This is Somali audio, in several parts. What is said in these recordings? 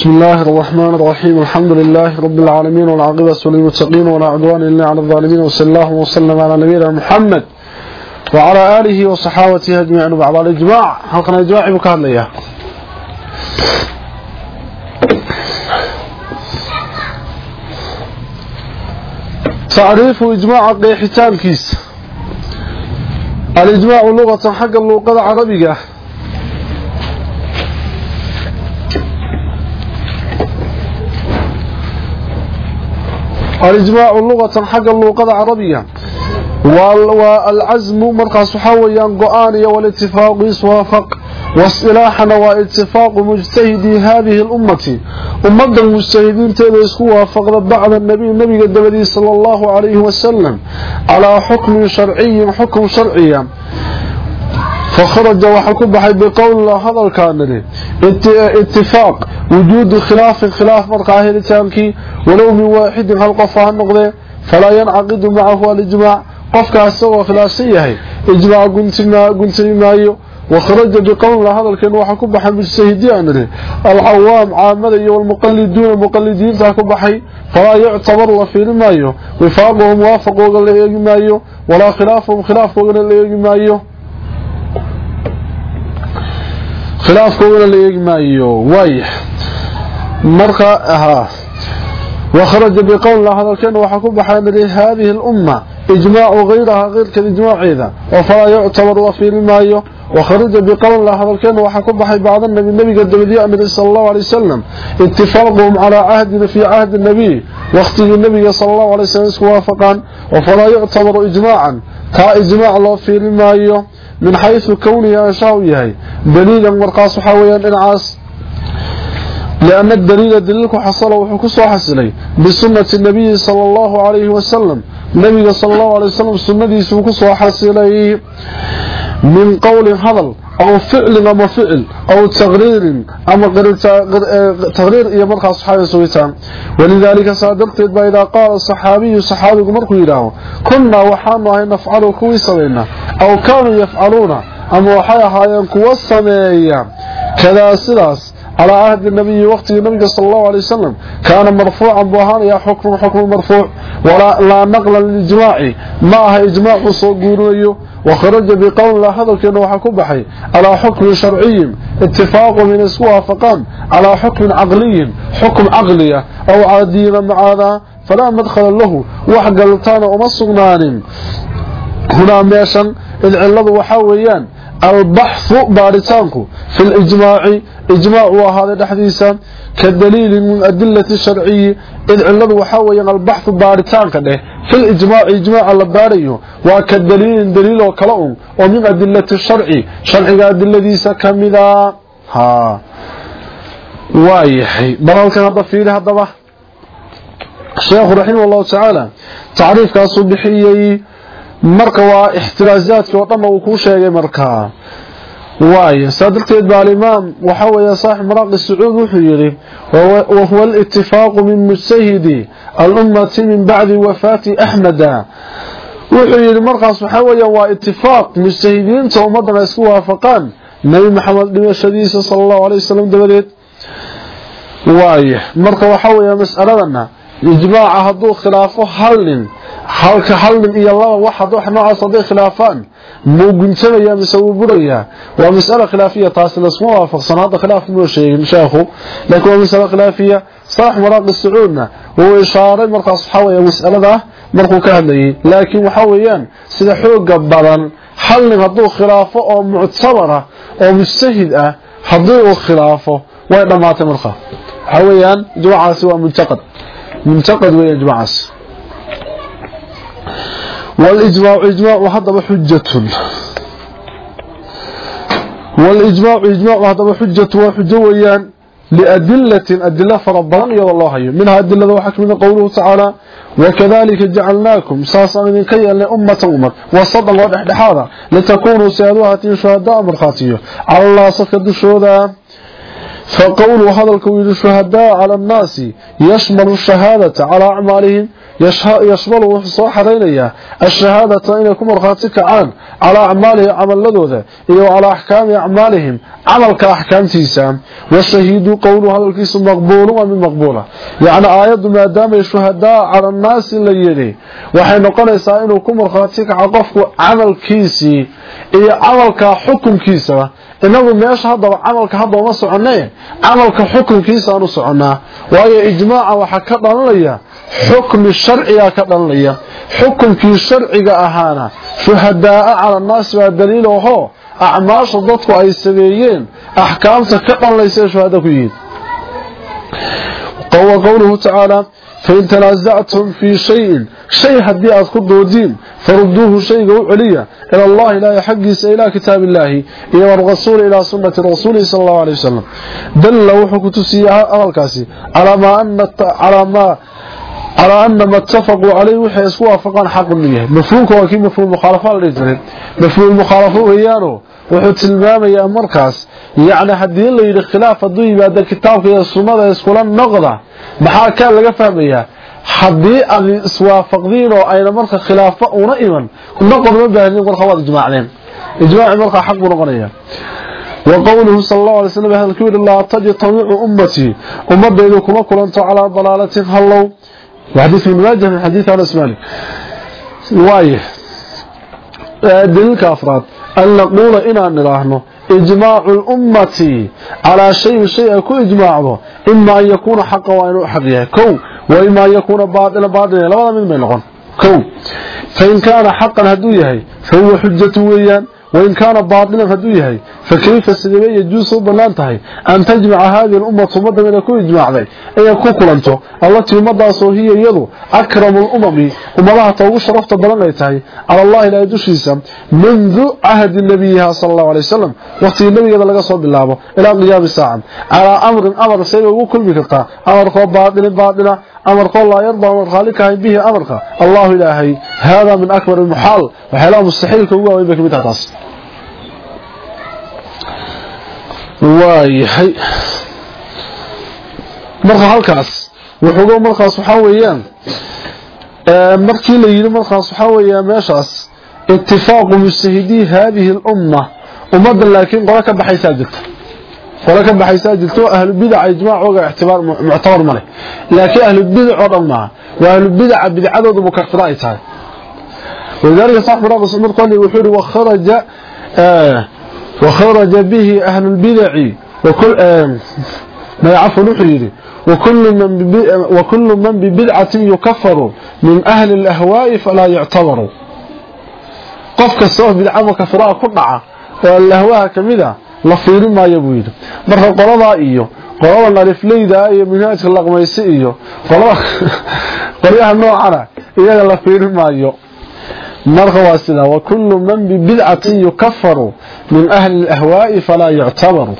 بسم الله الرحمن الرحيم الحمد لله رب العالمين والعاقبة للمتقين ولا عدوان إلا على الظالمين وصلى الله وسلم على نبينا محمد وعلى آله وصحابته أجمعين وبعض الإجماع حلقنا إجماع بكهر ليه تعريف إجماع قيحتان كيس الإجماع لغة حق اللغة العربية الإجماع لغة حق اللغة العربية والعزم مرقص حويا قآنية والاتفاق يسوافق واصطلاحنا واتفاق مجتهدي هذه الأمة أمة المجتهدين تلسكوا وافق بعد النبي النبي الدبدي صلى الله عليه وسلم على حكم شرعي حكم شرعي فخرج وحكم بحي بقول الله هذا الكامل اتفاق وجود خلاف خلاف مرقاه لتانكي ولو من واحد هالقفها النقضي فلا ينعقد معه الإجماع قفك أسوى خلافسيه إجماع قلت مايو وخرج بقول هذا الكلام وحكم بحي بالسيديان العوام عامل والمقلدون المقلدين تحكم بحي فلا يعتبر في المايو وفاقهم وافقوا قال مايو ولا خلافهم خلافهم قال مايو khilaafkoodana la eegi maayo waay marka ahaa wakharaja biqowlna hadalkeena waxaa ku baxay niri haadihi lumma ijmaacu hayraha keyrkeed ijmaaceeda. Oo falaa yuctabar la fiiri maayo. Wakharaja biqowlna hadalkeena waxaa ku baxay bacda nabi nabiga dabadiya niri sala allahu alay wasalam itifaaqhum calaa cahdina fii cahdi nabiy waqtigii nabiga sala allahu alay wasalam isku waafaqaan. Oo falaa yuctabaru ijmaacan taa ijmaac loo fiiri maayo min xaysu kownihi anshaau yahay. Daliilan markaas waxaa weyaan dhinacaas. Lianna daliila daliilku xasala wuxuu ku soo xasilay bisunati nabiyi sala allahu calayhi wasalam nabiga sala allahu alay wasalam sunnadiisuu ku soo xasilay min qowlin hadal. أو فعل أما فعل أو تغرير أما تغرير إيا مرخى صحابي سويتان ولذلك صادقت إذا قال الصحابي صحابي مركو إله كنا وحانا نفعل كويسا أو كانوا يفعلون أما وحايا هايان كوسميا كذا سلاس على عهد النبي وقت النبي صلى الله عليه وسلم كان مرفوعا بوهان يا حكم حكم مرفوع ولا لا نقل للإجماع معها إجماع صغير وخرج بقول لا هذا كان وحكم بحي على حكم شرعي اتفاق من اسوها فقام على حكم عقلي حكم عقلية أو عادي مع هذا فلا مدخل albaxu baaritaanku fi lijmaaci ijmaac uu ahaaday dhexdiisa ka daliilin min adilati sharciyi id ciladu waxaa weeyaan albaxu baaritaanka dheh filijmaaci ijmaaca la baarayo waa ka daliilin daliiloo kala un oo min adilati sharci sharciga adiladiisa ka mida waayahay bal halkan hadda fiili haddaba sheekhu raximah tacaala tacriifkaasuu bixiyey marka waa ixtiraazaadkii oo dhan uu ku sheegay markaa waayo saadalteed baa alimaam waxa weeye saaxib maraaqi sacuud wuxuu yidhi wahuwa alitifaaqu min mujtahidi alummati min bacdi wafaati axmeda wuxuu yidhi markaas waxa weeya waa itifaaq mujtahidiinta ummaddan ay isku waafaqaan. Nebi maxamed dhimashadiisa sala allahu alay dabadeed. Waayo marka waxa weeya mas'aladana ijmaaca hadduu khilaafo hal nin halka hal nin iyo laba wax wax noocaas haday khilaafaan muu guntamaya mise wuu burayaa waa mas'ala khilaafiya taasi lasma waafaqsan hadda khilaaf muu sheegin sheekhu laakiin waa mas'ala khilaafiya saax maraaqi sacuudna wuu ishaaray markaas waxaa weeya mas'alada markuu ka hadlayay laakiin waxaa weeyaan sida xooga badan hal nin hadduu khilaafo oo muctabar ah oo mujtahid ah haddii uu khilaafo weeyaan ijmaacaasi والإجماع إجماع وهذا حجة. والإجماع إجماع وهذا حجة. وحجة ويان لأدلة أدلة فربان يا الله منها أدلة وحكمنا قوله تعالى وكذلك جعلناكم ساسا من كي لأمة أمة وصدق والإحدحارة لتكونوا سيادوها شهداء مرخاتية. على الله سكد الشهداء فقوله هذا الكويل الشهداء على الناس يشمل الشهادة على أعمالهم يشمل وحصو حرينيا الشهادة إن يكون مرخاتك عن على أعماله عمل لدوذة إيو على أحكام أعمالهم. عمل كأحكام تيسام. والشهيد قوله هذا الكيس مقبول ومن مقبولة. يعني آيات ما دام الشهداء على الناس اللي يلي. وحين قليسا إنه يكون مرخاتك عقفك عمل كيسي. إيو عمل كحكم كيسا inagu meesha haddaba camalka hadda uma soconee camalka xukunkiisa aan u soconaa waayo ijmaaca waxaa ka dhalanaya sharciga ka dhalanaya xukunkii sharciga ahaana shuhadaaa cala annaasi baa daliil ahoo acmaasha dadku ay sameeyeen axkaamta ka dhalanaysa ee shuhada ku yihiin qowluhu tacaala fain tanaasactum fii shayin shay haddii aad ku doodiin faruduuhu shayga u celiya ila allahi ilaahay xaggiisa ilaa kitaab illaahi iyo warasuuli ilaa sunnati rasuulihi sala allahu alay wasalam dalla wuxuu ku tusiyey hadalkaasi calaa maa waxay isku waafaqaan xaqu inuu yahay mafhuumka waa kii mafhuum mukhaalafa la dhihi jiray mafhuum mukhaalafo weeyaano wuxuu tilmaamayaa markaas yacni haddii la yidhi khilaaf hadduu yimaado kitaabka iyo sunnada iskula noqda maxaa kaa laga fahmayaa haddii aad iswaafaqdiin oo ayna marka khilaafo una iman noqon ma baahnin marka waad ijmaacdeen ijmaaci markaa xaq buu noqonaya wa qowluhu sala allahu alay slam hadalkuu yidhi laa tajtamicu ummatii ummadaydu kuma kulanto calaa dalaalatin hallow وحديث ابن ماجه من حديث انس مالك وايه دليل افراد ان نقول ان نراهنه اجماع الامه على شيء شيء يكون اجماعه اما ان يكون حقا وان حقيقه كو واما ان يكون باطلا باطلا لا من بينهم كو فان كان حقا هدو يحيى فهو حجه ويان وإن كان باطلا هدوية فكيف السلمية يجوز بلانتهي أن تجمع هذه الأمة مدى من يكون إجماع ذي أي يكون كلانتو التي مدى هي يدو أكرم الأمم ومضاها طوغ شرفت بلانتهي على الله لا يدوشيسا منذ عهد النبي صلى الله عليه وسلم وقت النبي يدى لقى صوب الله إلى قيام الساعة على أمر أمر سيبه وكل بكتا أمر قوة باطل باطلة أمر قول الله يرضى أمر خالقه به أمرك الله إلهي هذا من أكبر المحال وحيلا مستحيل كواه ويبك بتعتص waayahay. Marka halkaas wuxuuga markaas waxaa weeyaan markii la yidhi markaas waxaa weeyaan meeshaas itifaaqu mujtahidii haadihi lumma ummadda laakiin qolo ka baxaysaa jirta. Qolo ka baxaysaa jirto ahlubidaca ijmaacooga ictibaar muctabar male laakiin ahlubidac oo dhan maaha. Waa ahlubidaca bidcadooda mukafira ay tahay. Walidaalika sax muraaqis umar qali wuxuu yidhi وخرج به أهل البدع. وكل ما يعفو نحيري وكل من وكل من ببدعة يكفر. من أهل الأهواء فلا يعتبر. قف كسوه بدعة وكفراء كلها والأهواء كمذا لفير ما يبويد. مرة قرضاء إيو. قرضاء نالفليدا إيو. منهاج اللقميسي إيو قرضاء قريها النوعنا إيو لفير ما يبويد marka waa sidaa wakullu man bibidcatin yukafaru min ahli alahwaa'i falaa yuctabaru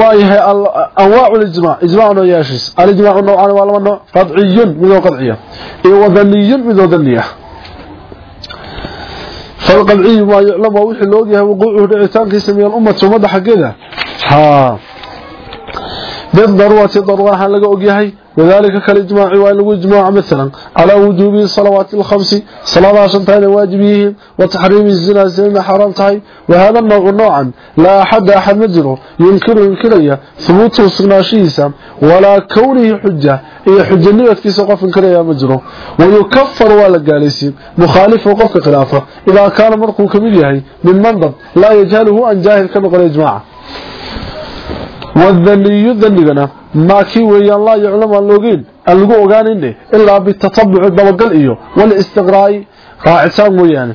waayahay anwaacu lijmac ijmac nooyaashiis alijmaacu nowcaan waa laba nooc qadciyun midoo qadciya iyo wadaniyun midoo daniya falqadciyu maa yuclam waa wixii laogyahay wuquucuhu dhicitaankiisa min alummati ummadda xaggeeda. Bidaruurati daruur waxaan laga ogyahay وذلك كالإجماع وإنه إجماع مثلا على وجوب الصلوات الخمس صلاة شنتين واجبيه وتحريم الزنا زنا حرام تهي وهذا النوع نوعا لا أحد أحد مجره ينكر ينكريا ثبوت سناشيسا ولا كونه حجة. هي حجة نية في سقف ينكريا مجره ويكفر ولا جالسين مخالف وقف خلافه. إذا كان مرقو كميليهي من منضب لا يجهله أن جاهل كنقل إجماعه wadaniyu danigana maa kii weeyaan laa yuclam aan laogeyn aan lagu ogaaninne ilaa bitatabuci dabagal iyo walistiqraa'i raacitaan mooyaane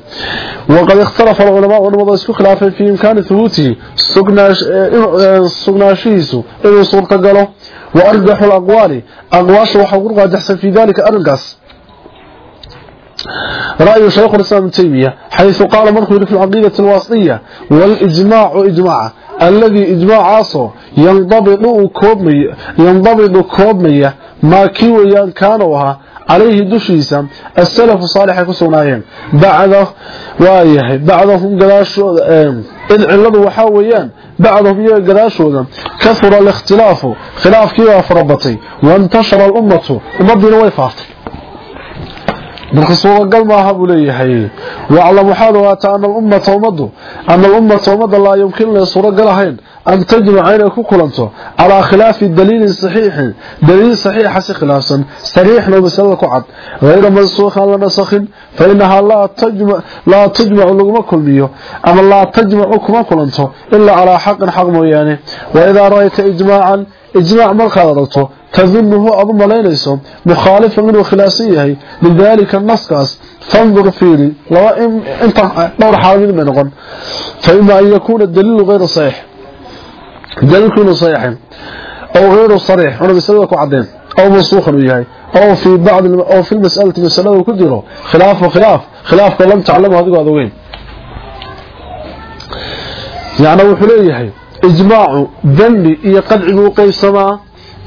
waqad ikhtalafa alculamaa culamada isku khilaafeen fii imkaani hubuutihi sugnaashihiisu inuu suurtagalo wa arjaxu alaqwaali aqwaasha waxaa ku raajixsan fii daalika arrinkaas رأي شيخ الإسلام ابن تيمية حيث قال مركز في العقيدة الواسطية والإجماع إجماع الذي إجماع عاصو ينضبط كوبمي ينضبط كوبمي ما كيويان كانوها عليه دشيسا السلف الصالح كسونايين بعد وايه بعضهم قلاش إذ علده وحاويان بعضهم يقداشونا كثر الاختلاف خلاف كيوا فربطي وانتشر الأمة ومضينا ويفافتي marka suuragal maaha buu leeyahay. Waclam waxaad ogaataa ana alummata ummadu ana alummata ummadda laa yumkin inay suuragal ahayn an tajmaca inay ku kulanto calaa khilaafi daliilin saxiixin. Daliil saxiixa si khilaafsan sariixna masalada ku cad. Hayra mansuukhan la nasakhin fa inahaa laa tujmacu laguma kulmiyo ama laa tajmacu kuma kulanto ilaa calaa xaqin xaq mooyaane. Waidaa ra'ayta ijmaacan ijmaac markaad aragto tadunnuhu aad u malaynayso mukhaalifan inuu khilaafsan yahay lidaalika naskaas fandur fiili laba inta dhowr xaaladood bay noqon fa ima an yakuuna daliilu hayru saxiix daliilku inuu saxiixin aw hayru sariix una masalada ku cadeen aw mansuukhan uu yahay aw fii bacdi aw fi lmas'alati masalada ku jiro khilaafu khilaaf khilaafka lam taclamu adigoo aad ogeyn yacni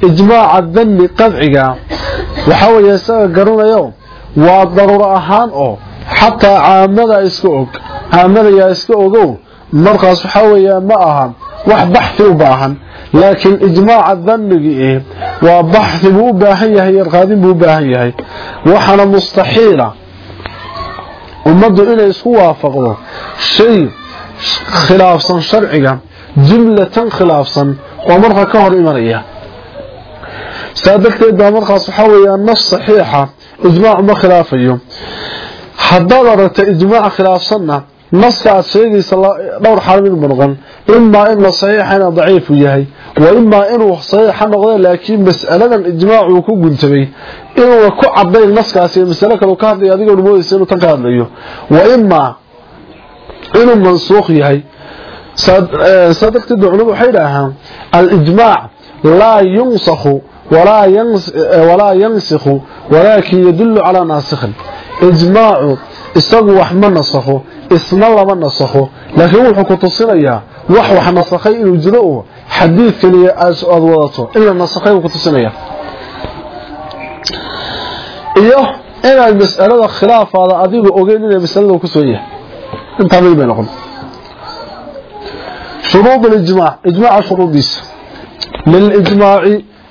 ijmaaca danni qadciga waxaa weeye isaga garanayo waa daruuro ahaan oo xataa caamada iska og. Caamada yaa iska ogow markaas waxaa weeye ma aha wax baxfi u baahan. Laakiin ijmaaca dannigii waa baxfi buu u baahan yahay yarqaadin buu u baahan yahay. Waxaana mustaxiila ummaddu inay isku waafaqdo shay khilaafsan sharciga jumlatan khilaafsan oo marka ka hor imanaya saa darteed baa markaas waxaa weeyaa nas saxiixa ijmaac ma khilaafayo. Haddaad aragta ijmaac khilaafsanna naska aad sheegaysa dhowr xaal mid noqon. Imaa in la saxiixa inuu daciifu yahay wa imaa inuu saxiixa noqdo laakiin mas'aladan ijmaacuu ku guntabay. Inuuna ku cadayn naskaasi masalo kale ka hadlayo adigoona moodaysa inuu tan ka hadlayo. Wa imaa inuu mansuukh yahay. Saa darteed waxay idhaahaan alijmaac laa yunsakhu walaa yansikhu walaakin yadullu calaa naasikhin. Ijmaacu isagu wax ma nasakho isna lama nasakho. Laakiin wuxuu ku tusinayaa wax wax nasakhay inuu jiro oo xadiid keliya aad wadato. In la nasakhay buu ku tusinaya iyo inaad mas'alada khilaafaada adigu ogeyn inay masalada ku soo yahay intaa mid bay noqon. Shuruud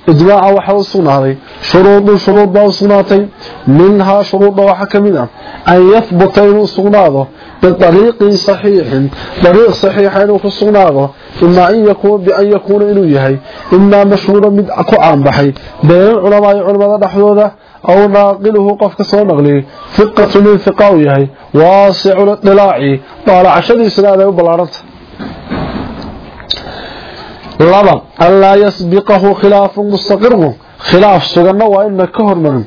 إجماع وحاو الصناري شروط شروط باو الصناتي منها شروط وحكمنا. أن يثبتين الصناده بطريق صحيح. طريق صحيح أنه الصناده إما أن يكون بأن يكون إليه إما مشهورا من أقعان بحي. بين العلماء العلماء الحدودة أو ناقله قفك صنغلي فقة من ثقاويه واسع للطلاعي طالع شديد لا يبلغ رضا laba anlaa yasbiqahu khilaafu mustaqirun khilaaf suganna waa ina ka hormarin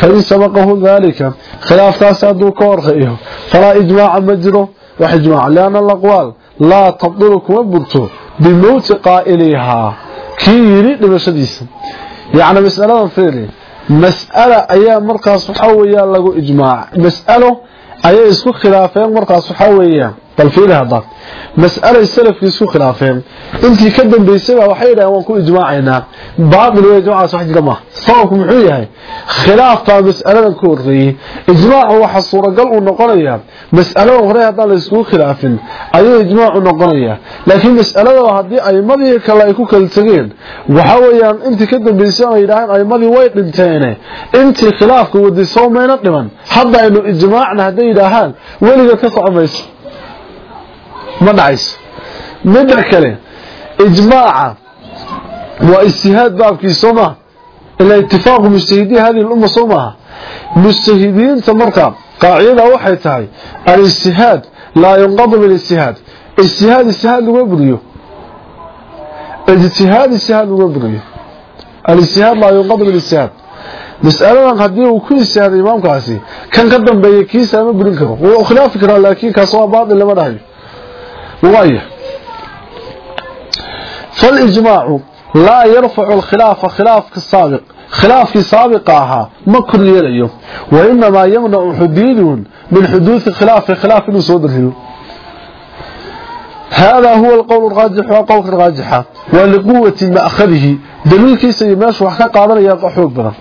fain sabaqahu daalika khilaafkaasi hadduu ka horqeeyo falaa ijmaaca ma jiro. Wax ijmaac lianna alaqwaal laa tabdilu kuma burto. Bimowti qaa'ilihaa kii yidhi dhimashadiisa. Yacni mas'aladan fiiri mas'ala ayaa markaas waxaa weeyaan lagu ijmaac. Mas'alo ayay isku khilaafeen markaas waxaa weeyaan bal fiiri hadda mas'alay salafkii isku khilaafeen. Intii ka dambeysay baa waxay yidhahdeen waan ku ijmaacaynaa baatil wey ijmaacaas wax jira maaha sababku muxuu yahay? Khilaaftaa mas'aladan ka horreeyey ijmaacu waxa suuragal uu noqonayaa. Mas'aladan hore haddaan la iskugu khilaafin ayuu ijmaacu noqonayaa. Laakiin mas'alada haddii aimadii kale ay ku kala tegeen waxa weeyaan intii ka dambeysay ay yidhaaheen aimadii way dhinteene. Intii khilaafka waday soo mayna dhiman hadda aynu ijmaacna hadday yidhaahaan weliga ka soco mayso ma dhacayso. Midda kale ijmaaca waa ijtihaad baabkii soo maha ila itifaaqu mujtahidiin hadihi lumma soo maaha mujtahidiinta marka qaacidada waxay tahay alijtihaad laa yunqadu bilijtihaad. Ijtihaad ijtihaad laguma buriyo ijtihaad ijtihaad laguma buriyo alijtihaad laa yunqadu bilijtihaad. Mas'aladan haddii uu ku ijtihaaday imaamkaasi kan ka dambeeya kiisa ma burin karo. Wuu khilaafi karaa laakiin kaas waa baatil lama dhahayo وايه فالإجماع لا يرفع الخلاف خلاف السابق خلاف سابقها ما كل يليه وإنما يمنع حدود من حدوث خلاف خلاف نسوده هذا هو القول الراجح وقول الراجحة ولقوة مأخذه دليل كيس يماش وحكا قادر يقع حوق بنا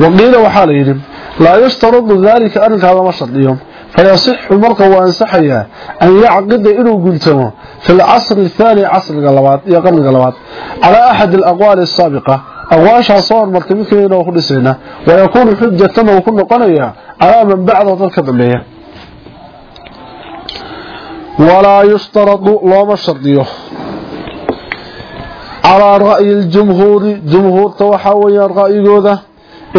وقيل وحالهم لا يشترط ذلك أنك هذا ما شرط اليوم fayasixu marka waa ansaxayaa an yacqida inuu guultamo fi lcasri athaani casriga labaad iyo qarniga labaad calaa axad alaqwaali asaabiqa aqwaashaa soo hormartay mid kamidna waa ku dhisayna wayakuunu xujatan uu ku noqonayaa calaa man bacdahu dad ka dambeeya walaa yushtaradu looma shardiyo calaa ra'yi ljumhuuri jumhuurta waxaa weeyaan ra'yigooda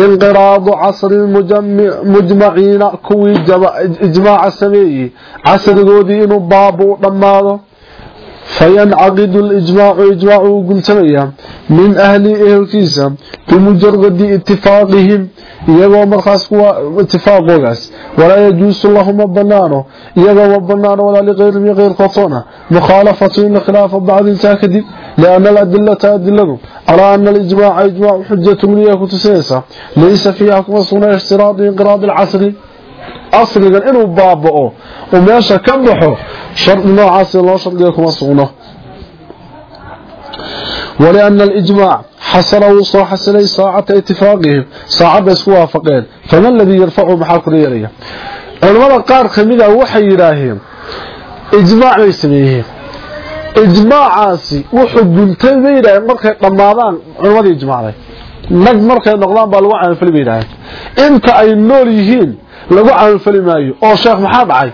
انقراض عصر المجمعين كوي اجماع السميي عصر قودي إنو بابو فينعقد الإجماع إجماع قلتنيا من أهل إهل إهلكيسا بمجرد اتفاقهم. إيغو مرخص اتفاق وغاس ولا يجوز اللهم بنانه إيغو بنانه ولا لغير غير قطونا مخالفة لخلاف بعض ساكدين bacdi intaa kadib liana aladilata adiladu calaa ana alijmaaca ijmaacu xujatu liya ku tusinaysa laysa fiiha kuma sugna ishtiraadu inqiraadi alcasri asrigan inuu baaba'o uu meesha ka baxo shardi noocaasi loo shardiga kuma sugno ولأن الإجماع حصله صو حسني ساعة اتفاقهم ساعة اسكو وافقين فما الذي يرفعه محاكر يريه علماء قار خميدا وحي يراهيم إجماع يسميه ijmaacaasi wuxuu guntay bay yidhaaheen markay dhammaadaan culimadii ijmaacday nag markay noqdaan baa lagu camalfali bay yidhaaheen inta ay nool yihiin lagu camalfali maayo oo sheekh maxaa dhacay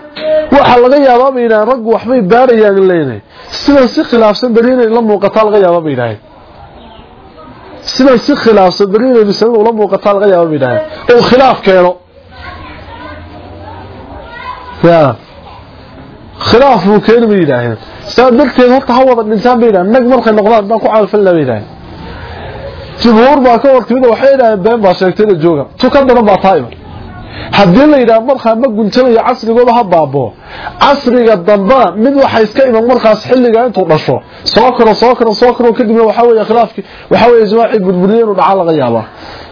waxaa laga yaabaa bay yidhaheen raggu waxbay baarayaan leynay sidan si khilaafsan beri inay la muuqataa laga yaabaa bay yidhaaheen sidan si khilaafsan beri inay masalada ula muuqataa laga yaabaa bay yidhaaheen oo khilaaf keeno. Yaa khilaaf uu keeno bayna sababteed horta hawada dhintaan bayna nag markay noqdaan baa ku camalfalna bayna jumhuur baa ka warkimida waxay yidhahdeen been baa sheegtay jooga tu ka daran baa taayba haddii la yidhaha markaa ma guntanayo casrigooda ha baabo casriga dambana mid waxa iska iman markaas xilliga intuu dhasho. Soo karo soo karo soo karo kadibna waxaa weeye khilaafkii waxaa weeye ijmaacii burburiye inuu dhaca laga yaaba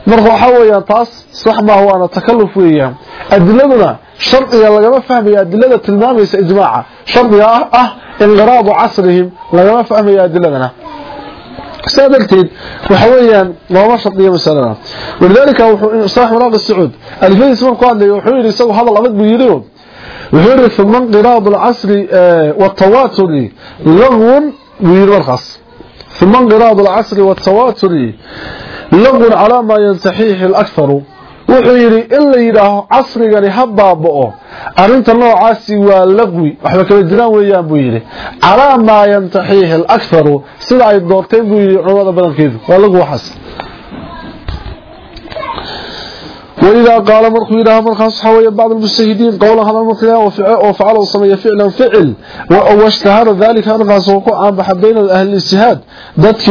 marka waxaa weeyaan taas sax maaha waana takalluf weeyaan. Adiladuna shardiga lagama fahmayo adilada tilmaamaysa ijmaaca. Shardiga ah ah inqiraadu casrihim lagama fahmayo adiladana سادرتين وحويا لو شرطيه مثلا ولذلك صاحب مراقب السعود الفيس من قال لي وحيري سو هذا الابد بيريو وحيري ثم انقراض العصر والتواتر لغو ويرخص ثم انقراض العصر والتواتر لغو على ما ينتحيه الأكثر wuxuu yidhi in la yidhaaho casrigani ha baaba'o. Arrinta noocaasi waa laqwi. Waxba kala jiraan weeyaan buu yidhi. Calaa maa yantaxiihi alakharu sida ay doorteen buu yidhi culamada badankeedu. Waa laqwi waxaas وإذا قال مرخو إله مرخص حوية بعض المجتهدين قولا هذا المرخيا وفعله صمي فعلا فعل. واشتهر ذلك أرغص وقوعا بحبين أهل الاجتهاد. ذاتك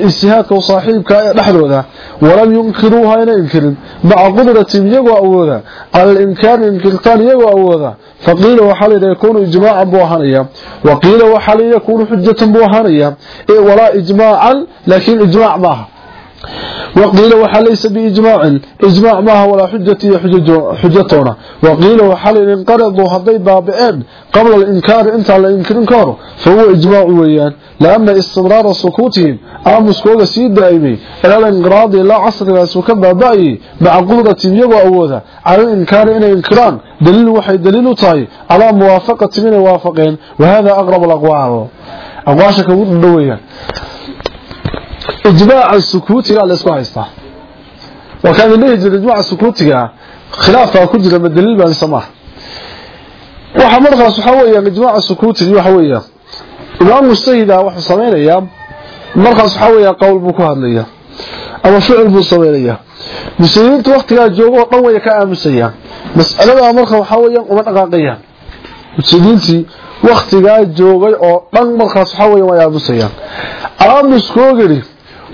اجتهاد وصاحبك نحن ذا ولم ينكروها إلى إنكر مع قدرة يقوى أولا على الإنكار إنكرتان يقوى أولا فقيل وحال يكون إجماعا بوهانيا وقيل وحال يكون حجة بوهانيا ولا إجماعا لكن إجماع معها وقيل وحال ليس بإجماع إجماع ما هو ولا حجة حجتنا وقيل وحال انقرضوا هذي بابئين قبل الإنكار انت على إنكر انكاره فهو إجماع ويان لأن استمرار سكوتهم آمس كوغا سيد دائمي إلى الانقراض لا عصر لا سكب بابئي مع قدرة يبقى أوذا على الإنكار إن إنكران دليل وحي دليل طاي على موافقة من وافقين وهذا أقرب الأقوال أقواشك ودويا ijmaaca sukuutigaa la isku haystaa markaan indhahi jira ijmaaca sukuutiga khilaafaa ku jira madaliil baan samaa waxa markaas waxaa weeyaan ijmaaca sukuutiga waxa weeyaan. Imaam mustahida wuxuu samaynayaa markaas waxaa weeyaan qowl buu ku hadlayaa ama ficil buu samaynayaa muslimiintu waktigaa joogo dhan way ka aamusayaan. Mas'aladaa marka waxaa weeyaan uma dhaqaaqayaan. Muslimiintii waktigaa joogay oo dhan markaas waxaa aamuskoogani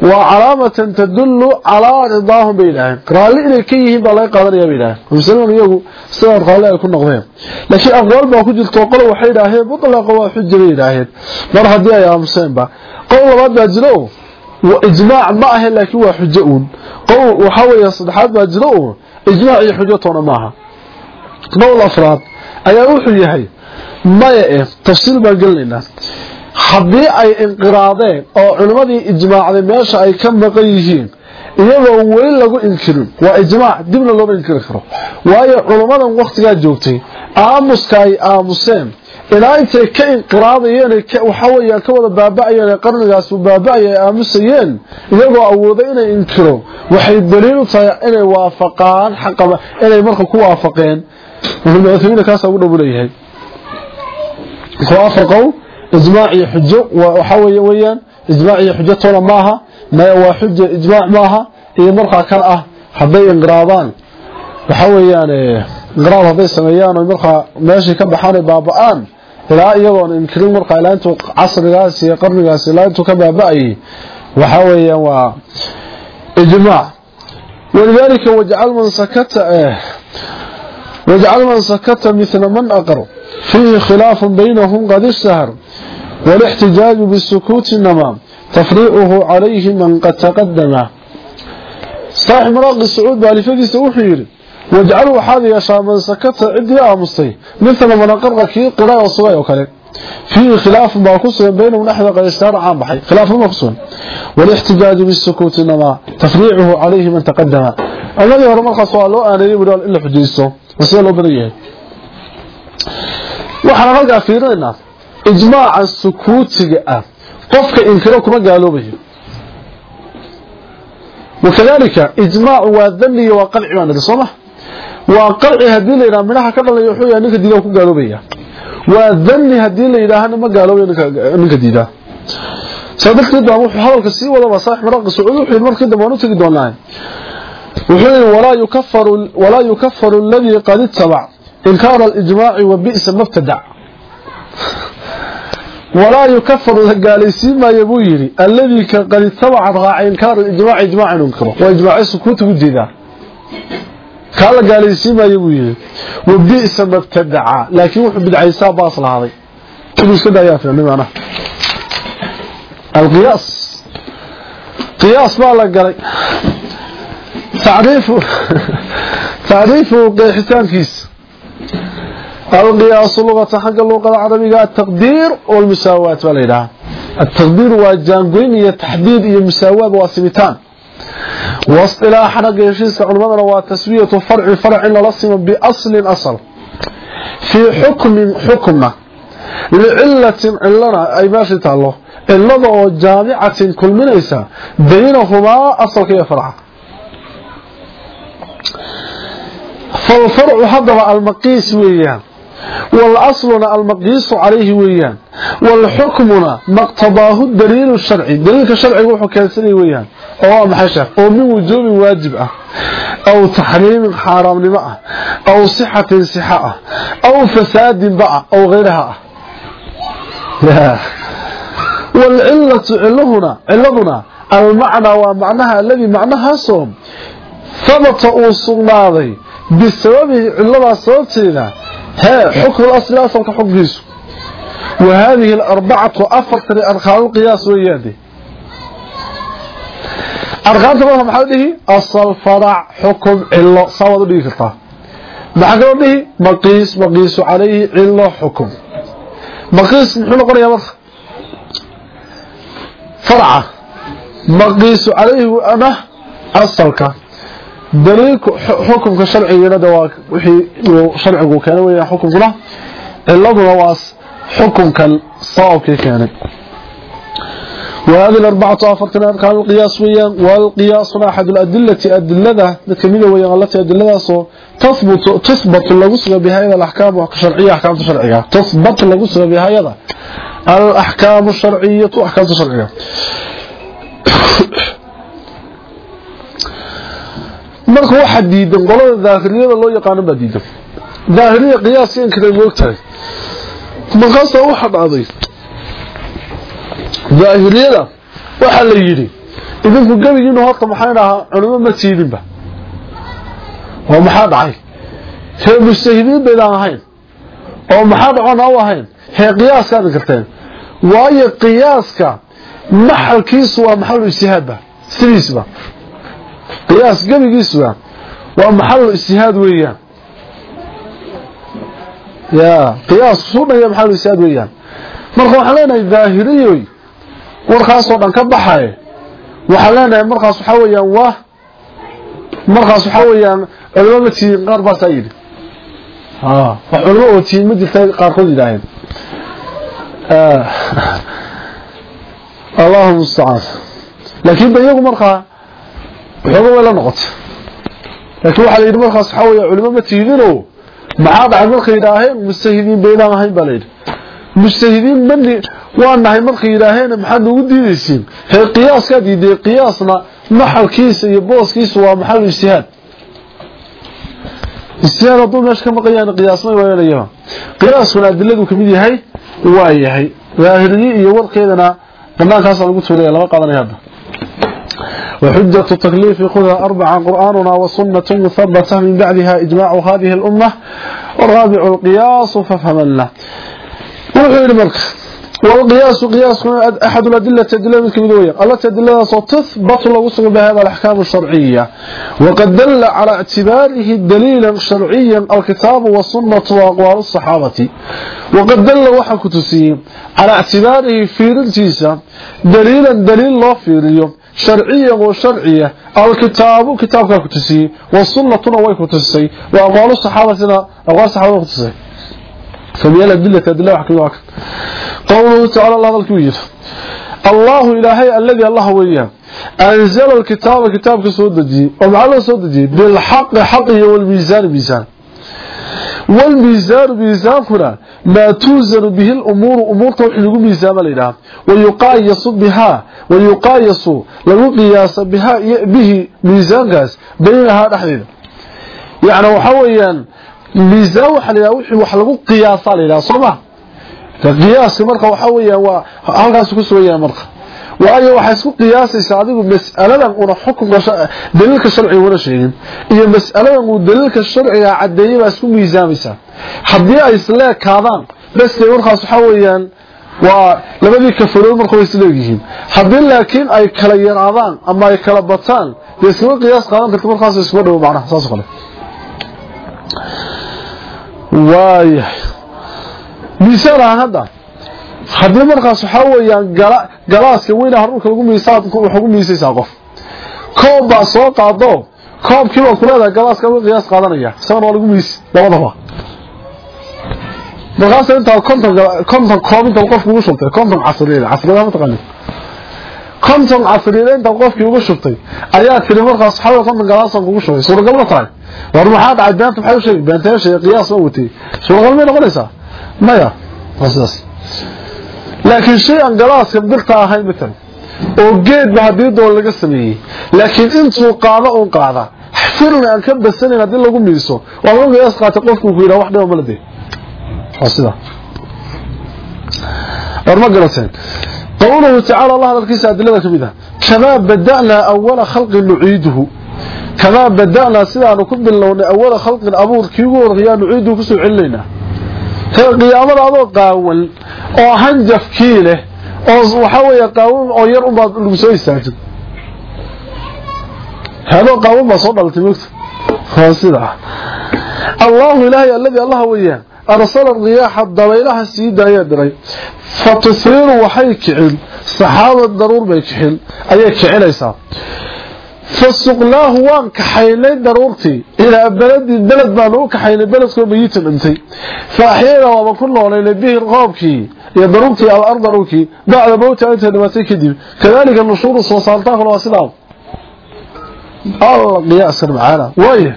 waa calaamatan tadullu calaa ridaahum bay yidhaaheen raalli inay ka yihiin baa laga qaadanaya bay yidhaheen masalan iyagu sidaa raalli ay ku noqdeen. Laakiin aqwaal baa ku jirto qolo waxay yidhaaheen mutlaqa waa xuja bay yidhaaheen mar haddii ay aamuseenba qowl labaad baa jiro oo ijmaac ma ahe laakiin waa xujo uun. Qowl waxa weeye saddexaad baa jiro oo ijmaac xujo toona maaha qowl afraad ayaa wuxuu yahay maya eh baan gelinaynaa haddii ay inqiraadeen oo culimmadii ijmaacday meesha ay ka maqan yihiin iyagoo weli lagu inkirin waa ijmaac dibna looma inkiri karo. Waayo culimmadan wakhtigaa joogtay aamuska ay aamuseen ilaa intay ka inqiraadayeen waxa weeyaan ka wada baaba'ayeen ee qarnigaas uu baaba'aya ay aamusayeen iyagoo awooda inay inkiro. Waxay daliil u tahay inay waafaqaan xaqaba inay marka ku waafaqeen. Wuxuu kaas ugu dhow ijmaac iyo xujo waxa weeye weeyaan. ijmaac iyo xujo toona maaha waa xujo ijmaac maaha iyo markaa kan ah hadday inqiraadaan. Waxa weeyaan eh, inqiraad hadday sameeyaan oo markaa meeshii ka baxaan baaba'aan ilaa iyadoon inkirin markaa ilaa intuu casrigaas iyo qarnigaas ilaa intuu ka baaba'ayay waxa weeyaan waa ijmaac walidaalika wajcal man eh, وجعل من سكت مثل من أقر. فيه خلاف بينهم قد اشتهر والاحتجاج بالسكوت إنما تفريعه عليه من قد تقدم. صاحب مراقي السعود بالفدي سوحير واجعلوا حاذي يشاء من سكت عدي آمستي مثل من أقر كي قراء وصغير وكذلك فيه خلاف باكوس بينهم نحن قد اشتهر عام. بحي خلاف مقصود والاحتجاج بالسكوت إنما تفريعه عليه من تقدم. culimadii hore markaas waa loo aaneeyey buuhi in la xujaysto masida loo badan yahay? Waxaan halkaa fiirinaynaa ijmaaca sukuutiga ah qofka inkiro kuma gaaloobayo. Wakadalika ijmaacu waa daniya waa qalci baan nidhi sooma waa qalci haddii la yidhaha midhaha ka dhalaya wuxuu yahay ninka diidaa ku gaaloobaya waa dani haddii la yidhaaha ma gaaloobayo ninka diidaa saa darteed baa wuxuu hadalka sii wadaba saaxib maraaqi sacuud wuxuu yidhi markii dambe waan u tegi doonaa وحين ولا يكفر ولا يكفر الذي قد اتبع. إنكار الإجماع وبئس المبتدع. ولا يكفر الغاليسي ما يبويري الذي قد اتبع إنكار الإجماع إجماع انكره وإجماع سكوت وجدا قال غاليسي ما يبويري وبئس المبتدع. لكن وحب بدعة حساب اصل هذه شنو كل يا فهمي معنا القياس. قياس ما لا قال تعريفه تعريفه قيحتان كيس القياس لغة حق اللغة العربية التقدير والمساواة والإله التقدير والجانقين هي تحديد هي مساواة واسمتان واصطلاحنا قيشيس علمنا وتسوية فرع فرع لصم بأصل أصل في حكم حكمة لعلة علنا أي ماشي تعالى إلا جامعة كل من إيسا بينهما أصل كي falfarcu haddaba almaqiis weeyaan. Walasluna almaqyiisu calayhi weeyaan. Walxukmuna maqtadaahu daliilu sharci. Daliilka sharciga wuxuu keensanaya weeyaan. Oo waa maxay sheekh? Oo min wujuubin waajib ah. Aw taxriimin xaaraamnimo ah. Aw sixatin sixa ah. Aw fasaadin ba ah. Aw hayraha ah. Walcilatu cilahuna ciladuna almacnaa waa macnaha aladii macnahaasoo habata uu sugnaaday bisababihi ciladaas sababteeda hee xukmu asli asalka xukmkiisu wa haadihi alarbacatu afartani arkaanulqiyaas weeyaane arkaanta marka maxaa dhihi asal farac xukum cilo saa waad u dhigi kartaa maxaa kaloo dhihi maqiis maqiisu calayhi cilo xukum maqiis muxuu noqonayaa marka faraca maqiisu calayhi ana asalka دليل حكم كشرعي لدى وحي شرعه كان ويا حكم كله اللغة واس حكم كان صعب كان. وهذه الأربعة أفر كان كان القياس ويا. والقياس أحد الأدلة أدلة كمية ويا التي أدلة تثبت تثبت لغسل بها إلى الأحكام الشرعية أحكام شرعية. تثبت اللغسة بهذه الأحكام الشرعية أحكام شرعية. Marka waxa diidan qolada daahiriyada loo yaqaan ba diidan. Daahiriya qiyaas in kale moogtahay markaas waxa dhacday daahiriyada waxa la yiri idinku gabigiina horta maxay ahaa culimo ma tiidinba. Oo maxaa dhacay? Hee mujtahidiin baydaan ahayn. Oo maxaa dhacon u ahayn? Hee qiyaaskaad karteen. Waayo qiyaaska maxalkiisu waa maxal ijtihaadba sidiisba qiyaas gebigiisuna waa maxalu istihaad weeyaan. Ya qiyaas suudhaya maxalu istihaad weeyaan. Marka waxaan leenahay daahiriyoy warkaasoo dhan ka baxay waxaan leenahay markaas waxaa weeyaan waa markaas waxaa weeyaan culimo ma tihiin qaar baasaa yidhi. Ah, wax culimo oo tihiin ma jirta qaarkood yidhaaheen ah, allahu mustacaan laakiin ba iyagu markaa waxooga way la noqotay laakiin waxaa la yidhi markaas waxaa weeya culimo ma tihiinoo maxaa dhacay markay yidhaaheen? Mustahidiin baynaan ahayn baa la yidhi. Mustahidiin mani waa nahay markay yidhaaheen maxaad nagu diidaysiin? Hee qiyaaskaa diiday qiyaasna maxalkiisa iyo booskiisa waa maxal ijtihaad. Ijtihaad hadduu meesha ka maqayaan qiyaasmay waayanaya qiyaaskuna adiladu ka mid yahay waa yahay. Daahiriye iyo warkeedana banaankaasa lagu tuulaya lama qaadanaya hadda وحجة التكليف خذها أربعة قرآننا وسنة مثبتة من بعدها إجماع هذه الأمة. والرابع القياس فافهم الله وحير مرك والقياس قياس أحد الأدلة الأدلة من كبيرية. التي أدلة تثبت لوصل بهذا الأحكام الشرعية. وقد دل على اعتباره دليلا شرعيا الكتاب والسنة وأقوال الصحابة. وقد دل وحك تسيم على اعتباره في رجيسة. دليلا دليل الله في رجيسة شرعية وشرعية. الكتاب كتاب كتسي والسنة ويكتسي وأقوال الصحابة أقوال الصحابة كتسي. فمن الأدلة أدلة وحكي واحد. قوله تعالى الله الكبير الله إلهي الذي الله وإياه أنزل الكتاب كتاب كسودجي ومعلى سودجي بالحق حقه والميزان ميزان. والميزان ميزان كنا ما توزن به الأمور أمور توحيد ميزان لنا ويقايس بها ويقايس لو قياس بها به ميزان قاس بينها نحن يعني وحويا ميزان وحليا وحي وحلقو قياسا لنا صمع فقياس مرقى وحويا وحلقاس كسويا مرقى waayo waxay isku qiyaasaysaa adigu mas'aladan una xukunka daliilka sharciga wala sheegin. Iyo mas'aladan uu daliilka sharciga cadeeyay baa isku miisaamaysaa. Haddii ay isleekaadaan baskay markaas waxa weeyaan waa labadii kafarood marka way isleeyihiin haddii laakiin ay kala yaraadaan ama ay kala bataan dee iskuma qiyaas qaadan karta markaas iskuma dhawo macnaha saas kale. Waayahay. Miisaan hadda haddii markaas waxaa weeyaan galaaska weyna haruurka lagu miisaa wax ugu miisaysaa qof. Koob baa soo qaado koobkii baad ku galaaska uga qiyaas qaadanaya. Isagana lagu miisi labadaba. Markaas intaad konton konton koob intaad qofki ugu shubtay konton casriyeed casriyeed ma taqaanid? Konton casriyeed intaad qofkii ugu shubtay ayaa tiri markaas weeye konton galaasan kugu shubay. Suuragal ma tahay? War maxaa dhacay? Beenta maxay u sheegay? Sheegay qiyaas ma watay suuragal may noqonaysaa? Maya sidaas laakiin shay aan galaaska birta ahayn matan oo geedba haddii doon laga sameeyey laakiin intuu qaado uun qaada. Firna aan ka basanayn haddii lagu miiso waa lagu qiyaas qaatay qofku ku yidhaha wax dhiba mala dee. Waa sida. War ma garateen qowluhu tacaala allah hadalkiisa adilada ka mid ah kamaa bada'naa awala khalqin nuciiduhu. Kamaa bada'naa sidaanu ku bilownay awala khalqin abuurkii ugu horreeyaa nuciiduhu ku soo celinaynaa qiyaamada adoo qaawan oo hanjafkii leh oo waxa weeye qaawan oo yar unbaad lagu soo istaagtay hadoo qaawan baa soo dhalatay mogta waa sida allahu ilaahay alladii allah weeyaan arsala riyaaxa dabaylaha sii daaya diray. Fatusiiru waxay kicin saxaaba daruur bay kicin ayay kicinaysaa fasuqnaahu waan kaxaynay daruurtii. Ilaa beledin beled baanu u kaxaynay beledkoo mayitan dhintay. Faaxyada waaba ku noolaynay bihi roobkii iyo daruurtii alarda dhulkii. Bacda mowta intay dhimatay kadib. Kadaalika nushuuru soo saartaan kale waa sidaa. Alla qiyaasan macaana waaya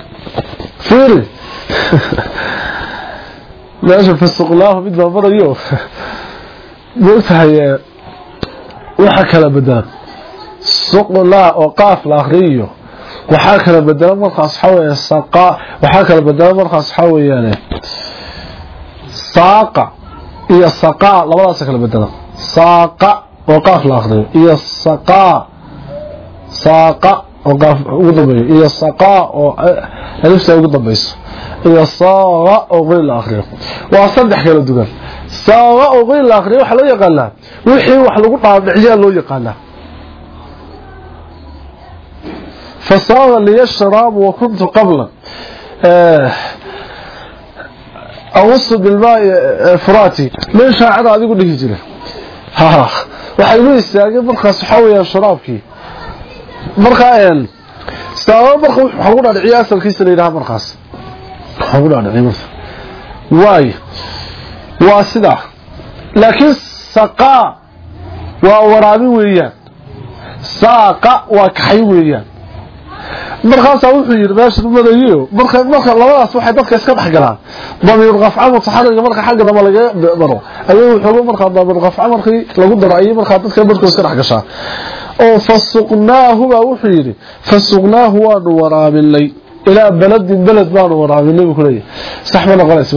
fiiri. Meesha fasuqnaahu mid baa marayo moogtahay waxa kala bedelan suqlaa oo qaaf la akhriyo. Waxaa kala bedela markaas weeye saqa waxaa kala bedela markaas waxa weeyaan saaqa iyo saqa labadaas kala bedela saaqa oo qaaf la akhriyo iyo saqa saaqa oo qaaf ugu dambeeyo iyo saqa oo alifta ugu dambayso iyo saaqa oo qeyl la akhriyo. Waa saddex kala duwan. Saaqa oo qeyl la akhriyo waxa loo yaqaanaa wixii wax lagu dhaadhiciyaa loo yaqaanaa فصار لي الشراب وكنت قبلا آه، أوص بالماء آه، فراتي. من شاعر هذا يقول لك جلال وحيلو يستاقي برقى صحوي الشراب كي برقى أين؟ استاقى برقى حقول على عياسة الكيسة ليلها برقى حقول على عياسة. واي. واسدة. لكن سقا وورابي ويان. ساقا وكحي ويان. Markaas wuxuu yiri meesha madayo marka marka labadaas waxay dadka iska dhaxgalaan damiir qafca mutaxariga marka xagga dama laga baro ayuu wuxuu marka damiir qafca markii lagu daro ayuu marka dadka markuu iska dhaxgashaa oo fasuqnaahu baa wuxuu yiri fasuqnaahu waa waraabilay ila balad balad baan waraabilay ku leeyahay saxbana qalays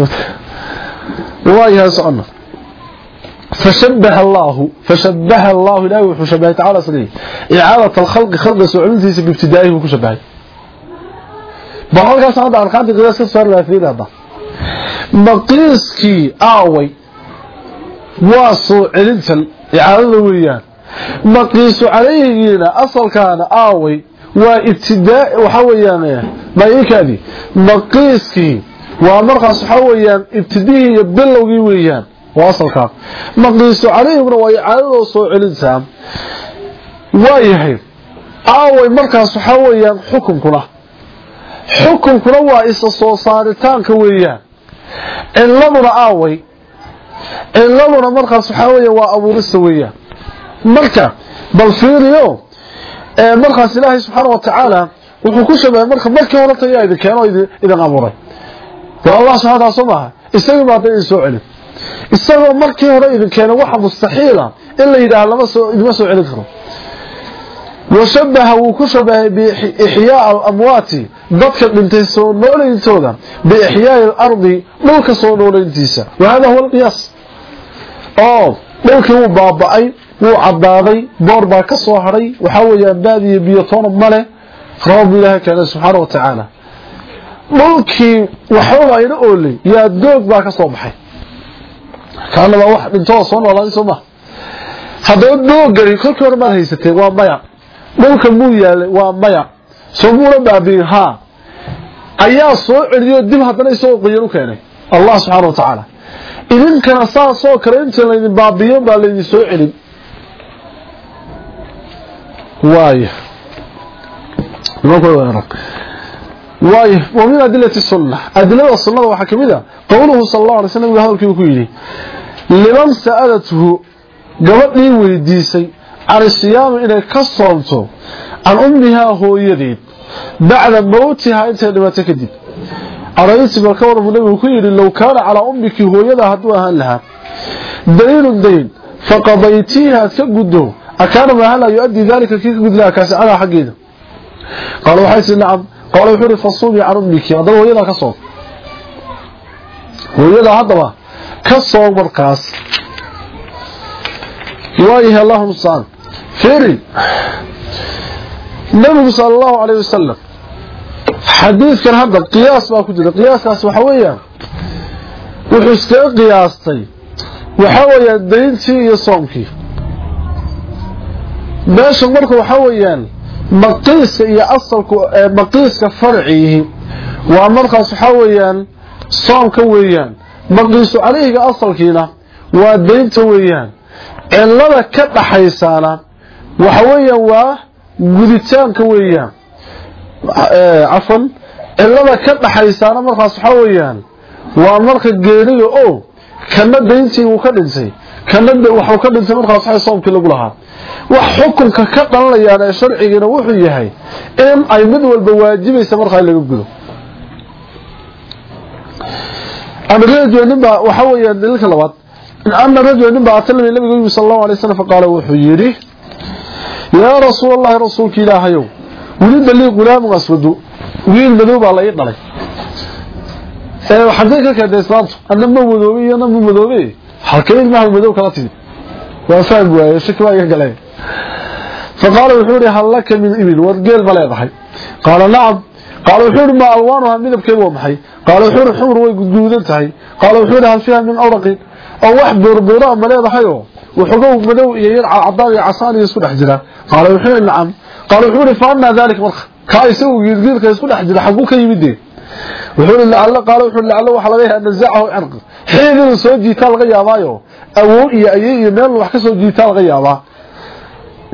waayaha socona فشبه الله فشبه الله لا وحشبه تعالى سنيه إعادة الخلق خلق سعودتي بابتدائه boqolkaas hadda arkaanta qiyaas ka saar laa fiir maqiiskii aaway waa soo celintan icaadada weeyaan. Maqiisu calayhigiina asalkaana aaway waa ibtidaa waxa weeyaan eh, maayinkaadi maqiiskii waa markaas waxa weeyaan ibtidihii iyo bilowgii weeyaan waa asalkaa. Maqiisu calayhiguna waa icaadada soo celintaa waayahay. Aaway markaas waxa weeyaan xukunkuna xukunkuna waa isa soo saaritaanka weeyaan. Ciladuna aaway ciladuna markaas waxaa weeya waa abuurista weeyaan. Marka bal fiiriyo markaas ilaahay subxaana wa tacaala wuxuu ku shabahay marka markii horeta yaa idin keeno idin abuuray. Waa allah subxana taala soo maaha. Isagii baa hadda idin soo celin. Isagoo markii hore idin keenay waxa mustaxiila in la yidhaah lama idima soo celin karo washabaha wuu ku shabahay biixyaa alamwaati. Dadka dhintay soo noolayntooda biixyaai alardi dhulka soo noolayntiisa wahada huwa alqiyaas. Oo dhulkii wuu baaba-ay wuu cadaaday boor baa ka soo hadhay waxaa weeyaan baadiyo biyo toona male rabbu ilaahay keena subxaana wa tacaala dhulkii waxbaba ayna oolay yaa doog baa ka soo baxay. Kaana waa wax dhintoo soo noolaaday soo dhulka muu yaalay waa maya. Soo muuna baabiin haa. Ayaa soo celiyo dib haddana isagoo qoyan u keenay. Allah subxaana wa tacaala idinkana saasoo kale inta laydin baabiyo baa laydin soo celin. Waay waay wa min adilati sunna adilada sunnada waxaa ka mid ah, a qowluhu sal alla alay sl nabiga ku yidhi liman sa'alathu gabadhii weydiisay anisiyaamu inay ka soomto an ummihaa hooyadeed bacda mowtihaa intay dhimaato kadib araysi marka war buu nabigu ku yidhi low kaana calaa ummiki hooyadaa hadduu ahaan lahaa. Daynun dayn faqadaytiihaad ka guddo akaana maahala yu-adii kii ka gudlaha kaasi canaa xaggeeda? Qaala waxay tii nacam. Qaala wuxuu ihi fasuumii can ummiki haddaba hooyadaa ka soog hooyadaa haddaba ka soog markaas. Waayahay allahuma mustacaan fiiri nabigu sal allahu calayh wasalam xadiidkan hadda qiyaas baa ku jira. Qiyaaskaas waxa weeyaan wuxuu iskaga qiyaastay. Waxaa weeyaan dayntii iyo soonkii meeshan marka waxaa weeyaan maqiiska iyo asalku maqiiska farciihi waa markaas waxaa weeyaan soomka weeyaan. Maqiisu caleyhiga asalkiina waa daynta weeyaan. Cilada ka dhaxaysaana waxa weeyaan waa guditaanka weeyaan. Eh, Cafan ilada ka dhaxaysana markaas waxa weeyaan waa marka geerida oo kana dayntii uu ka dhintay kana waxuu ka dhintay markaas waxa soomkii lagu lahaa. Wax xukunka ka dhalanayaana ee sharcigiina wuxuu yahay in ay mid walba waajibaysa markaa laga gudo. Waxa weeyaan daliilka labaad. Ana rajula nin baa atalmi nabiga yimi sal allahu alay slam faqaala yaa rasuul allahi rasuulka ilaahayow wulida lii qulaamu aswadu wiil madow baa la ii dhalay. Xagee ka keentay islaamtu ana ma madoobe iyona ma madoobe halkay ilmaha madow kala timid waa faham waaye shaki baa iga galeen faqaala wuxuu ihi hal laka min imin waad geel ma leedahay. Qaala nacam. Qaala wuxuu ihi maa alwaanuhaa midabkeedu waa maxay? Qaala wuxuu ihi xumr way gudguudan tahay. Qaala wuxuu hal fiiha min awraqin oo wax boorboora ma leedahay وحقوق مدو يرعى عضاوي عصاني يسكن أحجرا قال وحور نعم قال وحور فأنا ذلك مرخ كاي سوء يرقيدك يسكن أحجرا حقوك يمدي wuxuu lacalla qaalo wuxuu lacalla waxa laga yaabaa nazacahu irq xidid inuu soo jiitaa laga yaabaayo awow iyo ayay iyo meel wax ka soo jiitaa laga yaabaa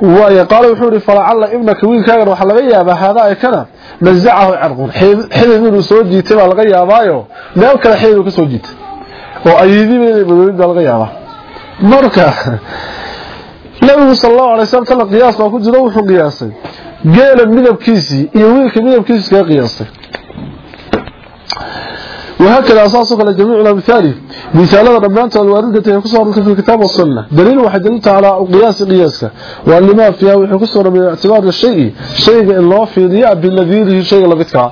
waayo qaalo wuxuu yidhi falacalla ibnaka wiilkaagan waxaa laga yaabaa haadaa ay kana nazacahu cirqun xidid inuu soo jiitay baa laga yaabaayo meel kale xidid uu ka soo jiitay oo ayadiiba inay madoobid baa laga yaabaa marka nabigu sal allahu alay slam tala qiyaas baa ku jiro wuxuu qiyaasay geela midabkiisii iyo wiilka midabkiisi kaga qiyaastay وهكذا أساسه كلا جميع الأمثال مثالة رمانته الواردة يكسر في الكتاب والسنة دليل واحد دلت على قياس قياسك واللما فيها يكسر من اعتبار الشيء شيء الله في رياء بالنذير شيء لبتك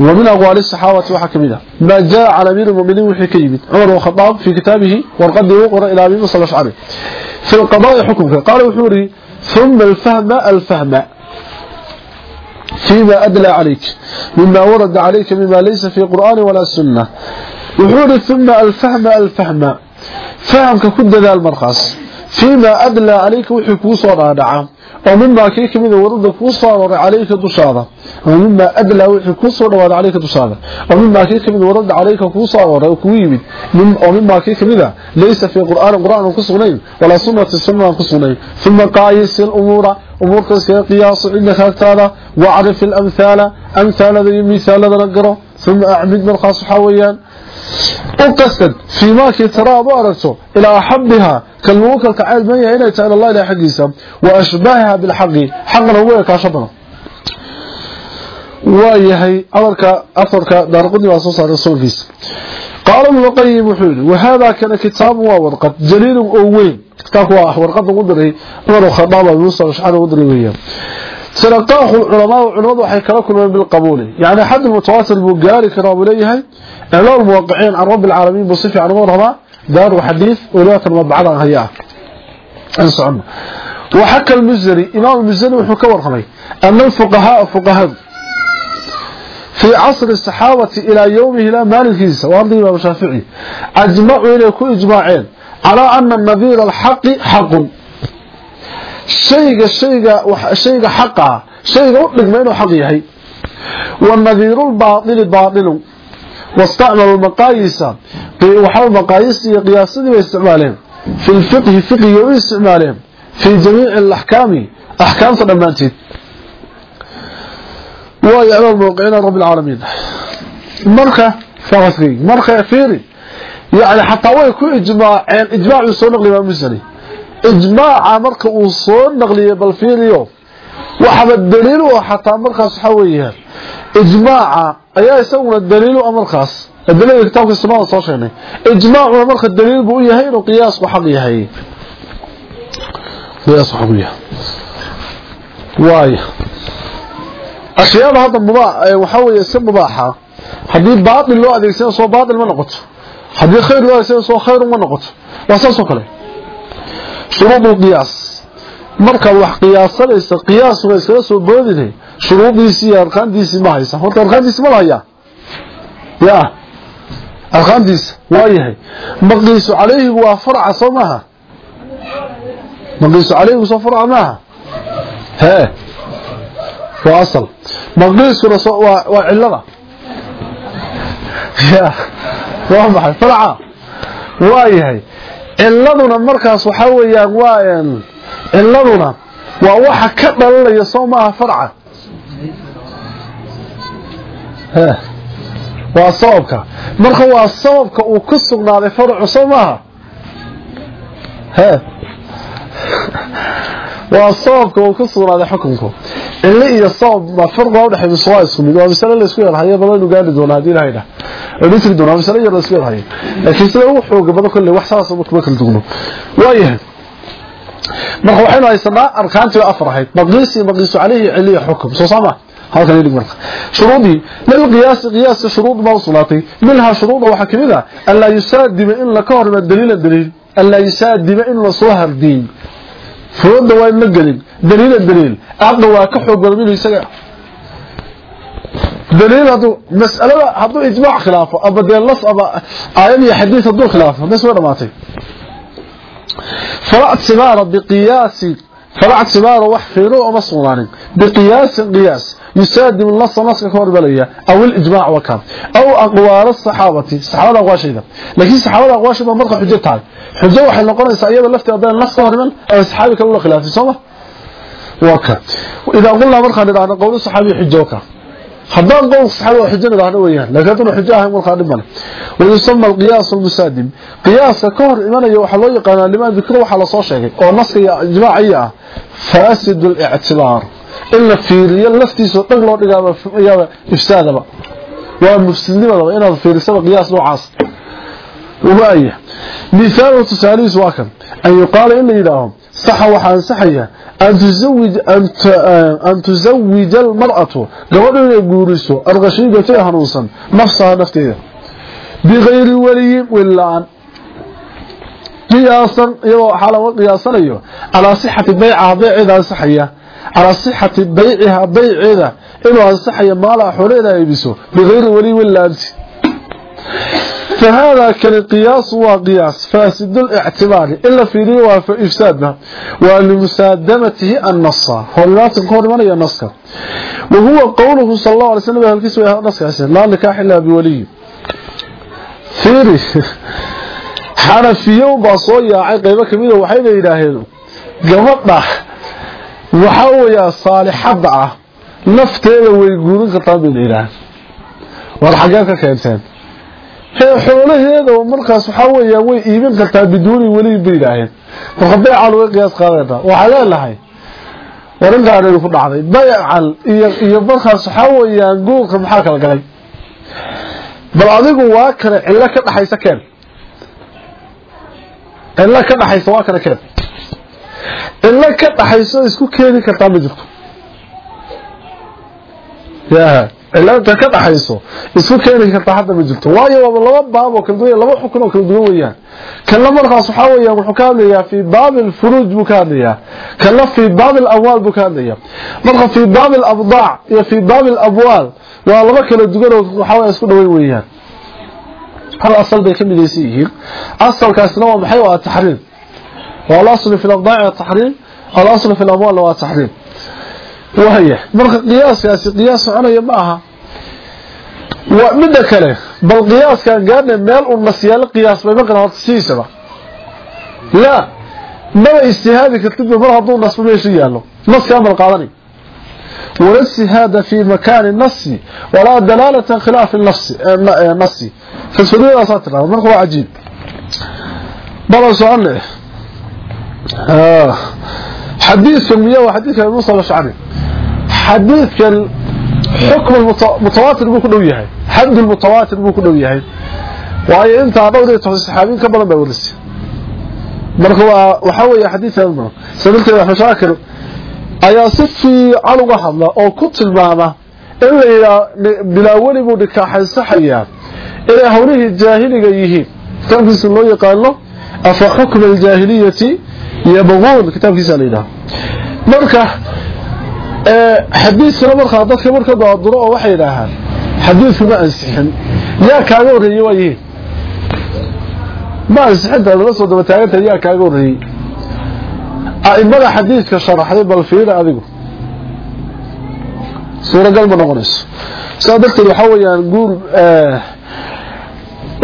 ومن أقوال الصحابة وحكمنا ما جاء على أمير المؤمنين وحكيم عمر وخطاب في كتابه والقد وقر إلى أبي مصر الأشعري في القضاء حكمك قال وحوري ثم الفهم الفهم فيما أدلى عليك مما ورد عليك مما ليس في قرآن ولا سنة وحوري ثم الفهم الفهم فهمك كد ذا المرخص فيما أدلى عليك وحكو صورة نعم ومما كيك من ورد كوصار عليك دشاده ومما أدلى وحكو صورة عليك دشاده ومما كيك من ورد عليك كوصار وكويمد ومما كيك من ليس في قرآن قرآن كسغنين ولا سنة السنة كسغنين ثم قايس الأمور أمور قياس عندك أكتادا وعرف uqasad fii maakii taraa bu aragto ilaa xabbiha kalmuukarka cayd ban yahay inay tahay ilallah ilah xaggiisa wa ashbaahiha bilxaqi xaqna ugu ekaasho badan waa yahay amarka afarka daarqudni baa soo saaray soonkiisa qaala ibnuqayim wuxuu yidhi wahaada kana kitaabun waa warqad jaliilun oo weyn. Kitaabku waa warqad ugu diray cumar khadaab abi muusa ashcari ugu diray weeyaan. سنقاه العلماء والعلماء حي كلكم بالقبول. يعني حد المتواصل بالجاري كرام ليه إلى الموقعين عن رب العالمين بصفه عن غرضها دار وحديث ولات المبعض هياك انصعم وحكى المزري إمام المزري وحكى ورخمي أن الفقهاء فقهاء. في عصر الصحابة إلى يومه لا مالك وأرضي ما مشافعي أجمعوا إلى كل إجماعين. على أن النذير الحق حق. shayga shayga shayga xaqa shayga u dhigma inuu xaq yahay. Wanadiiru lbaaili baailu wastacmalu maqaayisa. Waxa maqaayisti iyo qiyaasadii bay isticmaaleen. Fi lfiqhi fiqiga u isticmaaleen. Fii jamiici alaxkaami axkaamta dhammaanteed. Waa yacmal mawqicina rabbi alcaalamiin marka saaqaskayg marka fiiri yani xataa way ku ijmaaceen ijmaacuu soo naqli imaam musani يعني حتى هو يكون إجماع إجماع يصول نقل إمام الزني إجماع مركة وصول نقل بالفيريو وحب الدليل وحتى مركة صحوية إجماع أيها يسوون الدليل ومركز الدليل كتابك السماء والصوشيني إجماع ومركة الدليل بو يهين وقياس وحق يهين قياس وحق يهين واي أشياء هذا مباح وحاول يسمى مباحة حديث باطل لو أدريسين سو باطل ما نقط حديث خير لو أدريسين سو خير ما نقط واساسو كله shuruudu qiyaas. Markaad wax qiyaasanaysa qiyaas waa iskaga soo boodine shuruudiisii iyo arkaantiisii ma haysa. Horta arkaantiisi ma la hayaa ya. Arkaantiisa waa yahay. Maqiisu calayhigu waa farca soo maaha. Maqiisu calayhigu soo farca maaha. Hee waa asal. Maqiiskuna waa cilada ya. Waa maxay? Farca. Waa yahay ciladuna markaas waxa weeyaan waa ciladuna waa waxa ka dhalanaya soo maaha farca. Waa sababka. Marka waa sababka uu ku sugnaaday farcu soo maaha والصواب كما قصر هذا حكمك إلا إيا الصواب ما فرق أو نحن بصواء السميد وهذا سنة اللي سكوية الحياة بلا أنه دون هذه الهيدة ونسك دون هذا سنة اللي سكوية الحياة لكن سنة وحوق بدا كل وحساس ومكبك لدونه وإيه مرحو حين هاي سنة أركانت وأفرحي مقلسي مقلس عليه إلي حكم سوصامة هذا يريد مرق شروطي للقياس قياس شروط موصلاتي منها شروط وحكمها ألا يساد دماء لكهر من الدليل الدليل ألا يساد دماء لصوهر دين fooda waa ma gelin. Daliila daliil. Aqda waa ka xoog badan inuu isaga daliil hadu mas'alada hadu ijmaac khilaafo ama dee nas ama aayad iyo xadiis hadu khilaafo hadda soo dhamaatay. Fala tibaara biqiyaasi فبعد سبارة وحفيرة أما صغراني بقياس قياس. يسادم النص نص كور بلية. أو الإجماع وكام أو أقوال الصحابة. الصحابة أقوال شيئا لكن الصحابة أقوال شيئا مرقى حجتها حجة وحي نقرن سعيدا لفتها بين النص هرمان أو الصحابة كالله خلافي. صمح وكا وإذا قلنا مرقى لدعنا قول الصحابي حجة وكام haddaan qowlka saxada waa xujana idhaahno weeyaan laakiin haddana xujo ahayn markaa dhib male wayusama alqiyaas almusaadim. Qiyaaska ka hor imanaya waxaa loo yaqaanaa limaa dikro waxaa la soo sheegay oo naska iyo ijmaaciya ah faasidu alictibaar in la fiiriyo laftiisao dhag loo dhigaaba yaaba ifsaadaba. Waa mufsidnimadaba inaad fiirisaba qiyaas noocaas. Waaya mihaalu tusaalihiis waa kan. An yuqaala in la yidhaaho صح waxaa ansaxaya an tuzawij an eh, tuzawij almar'atu gabadhu inay guuriso arqashiidati hanuunsan nafsaha nafteeda. Bigayri waliyin wilaan qiyaasan iyadoo waxaa laga qiyaasanayo calaa sixati baycaha bayceeda ansaxaya calaa sixati bayciha bayceeda inuu ansaxayo maalaa xoolaheeda aybiso bigayri waliyin wilaanti فهذا كان القياس هو قياس فاسد الاعتبار إلا في ريوة فإفسادنا ولمسادمته النص هو الناس القول من هي النص وهو قوله صلى الله عليه وسلم هل كسوة النص لا نكاح إلا بولي فيري حنفيه وباصوية عقيبة كميدة وحيدة إلهي قمطنا waxa weeyaa saalixada ah nafteeda way guurin kartaa bil ilaah war xagaa ka keenteen hee Xoolaheeda markaas waxa weeyaa way iibin kartaa biduuni wali biilaaheen marka baycal way qiyaas qaadayna waxa leeyahay warintaan ku dhacday baycal iyo iyo markaas waxa weeyaa guurka maxaa kala galay? Bal adigu waa kale cilla ka dhaxaysa keen. Cilla ka dhaxaysa waa kale keen. Illa ka dhaxayso isku keeni kartaa ma jirto. Yaa cilaanta ka dhaxayso isku keeni karta hadda ma jirto. Waayo waaba laba baab oo kala duwan laba xukun oo kala duwan weeyaan. Kala markaas waxa weeyaan wuxuu ka hadlayaa fi baab al-furuj buu ka hadlayaa. Kala fi baab al-awwal buu ka hadlayaa. Marka fi baab al-abdaa' iyo fi baab al-abwal waa laba kala duwan oo waxa weeyaan isku dhaweey weeyaan. Hal asal bay ka midaysan yihiin. Asalkaasna waa maxay? Waa tahriim waa al-asl fi al-abdaa' tahriim al-asl fi al-abwal waa tahriim وهي. برق قياس قياس قياس على يبقىها ومن ذكره بل قياس كان قادنا ميل ونسيال القياس بما قرأت السيسة لا. بل استهادي كتب برها دون نصف ميشي يالو يعني. نص كامل قادني وليس هذا في مكان النص. ولا دلالة خلاف النص آه، النص في السبيل أساطر هذا هو عجيب. بل سؤال. آه. xadiidkan miya waa xadiidkan abi muusa alashcari xadiidkan xukm mutawaatir buu ku dhow yahay xad mutawaatir buu ku dhow yahay waayo intaa dhowr iyo toban saxaabiin ka badan baa warisay marka waa waxa weeye xadiidkan ma sanadkeeda axmed shaakir ayaa si fiican uga hadla oo ku tilmaama in la yidhaa bilaa weli buu nikaaxaysaxayaa inay hawlihii jaahiliga yihiin tankiisa loo yaqaano afa xukma aljaahiliyati yabquun kitaabkiisa la yidhaha marka xadiidkana markaa dadka marka daaduro oo waxay yidhaahaan xadiidku ma ansixin yaa kaaga horreeyey waayihiin ma ansixinta lala soo daba taaganta yaa kaaga horreeyey aimada xadiidka sharaxday bal fiira adigu suuragal ma noqonayso saa darteed waxaa weeyaan guul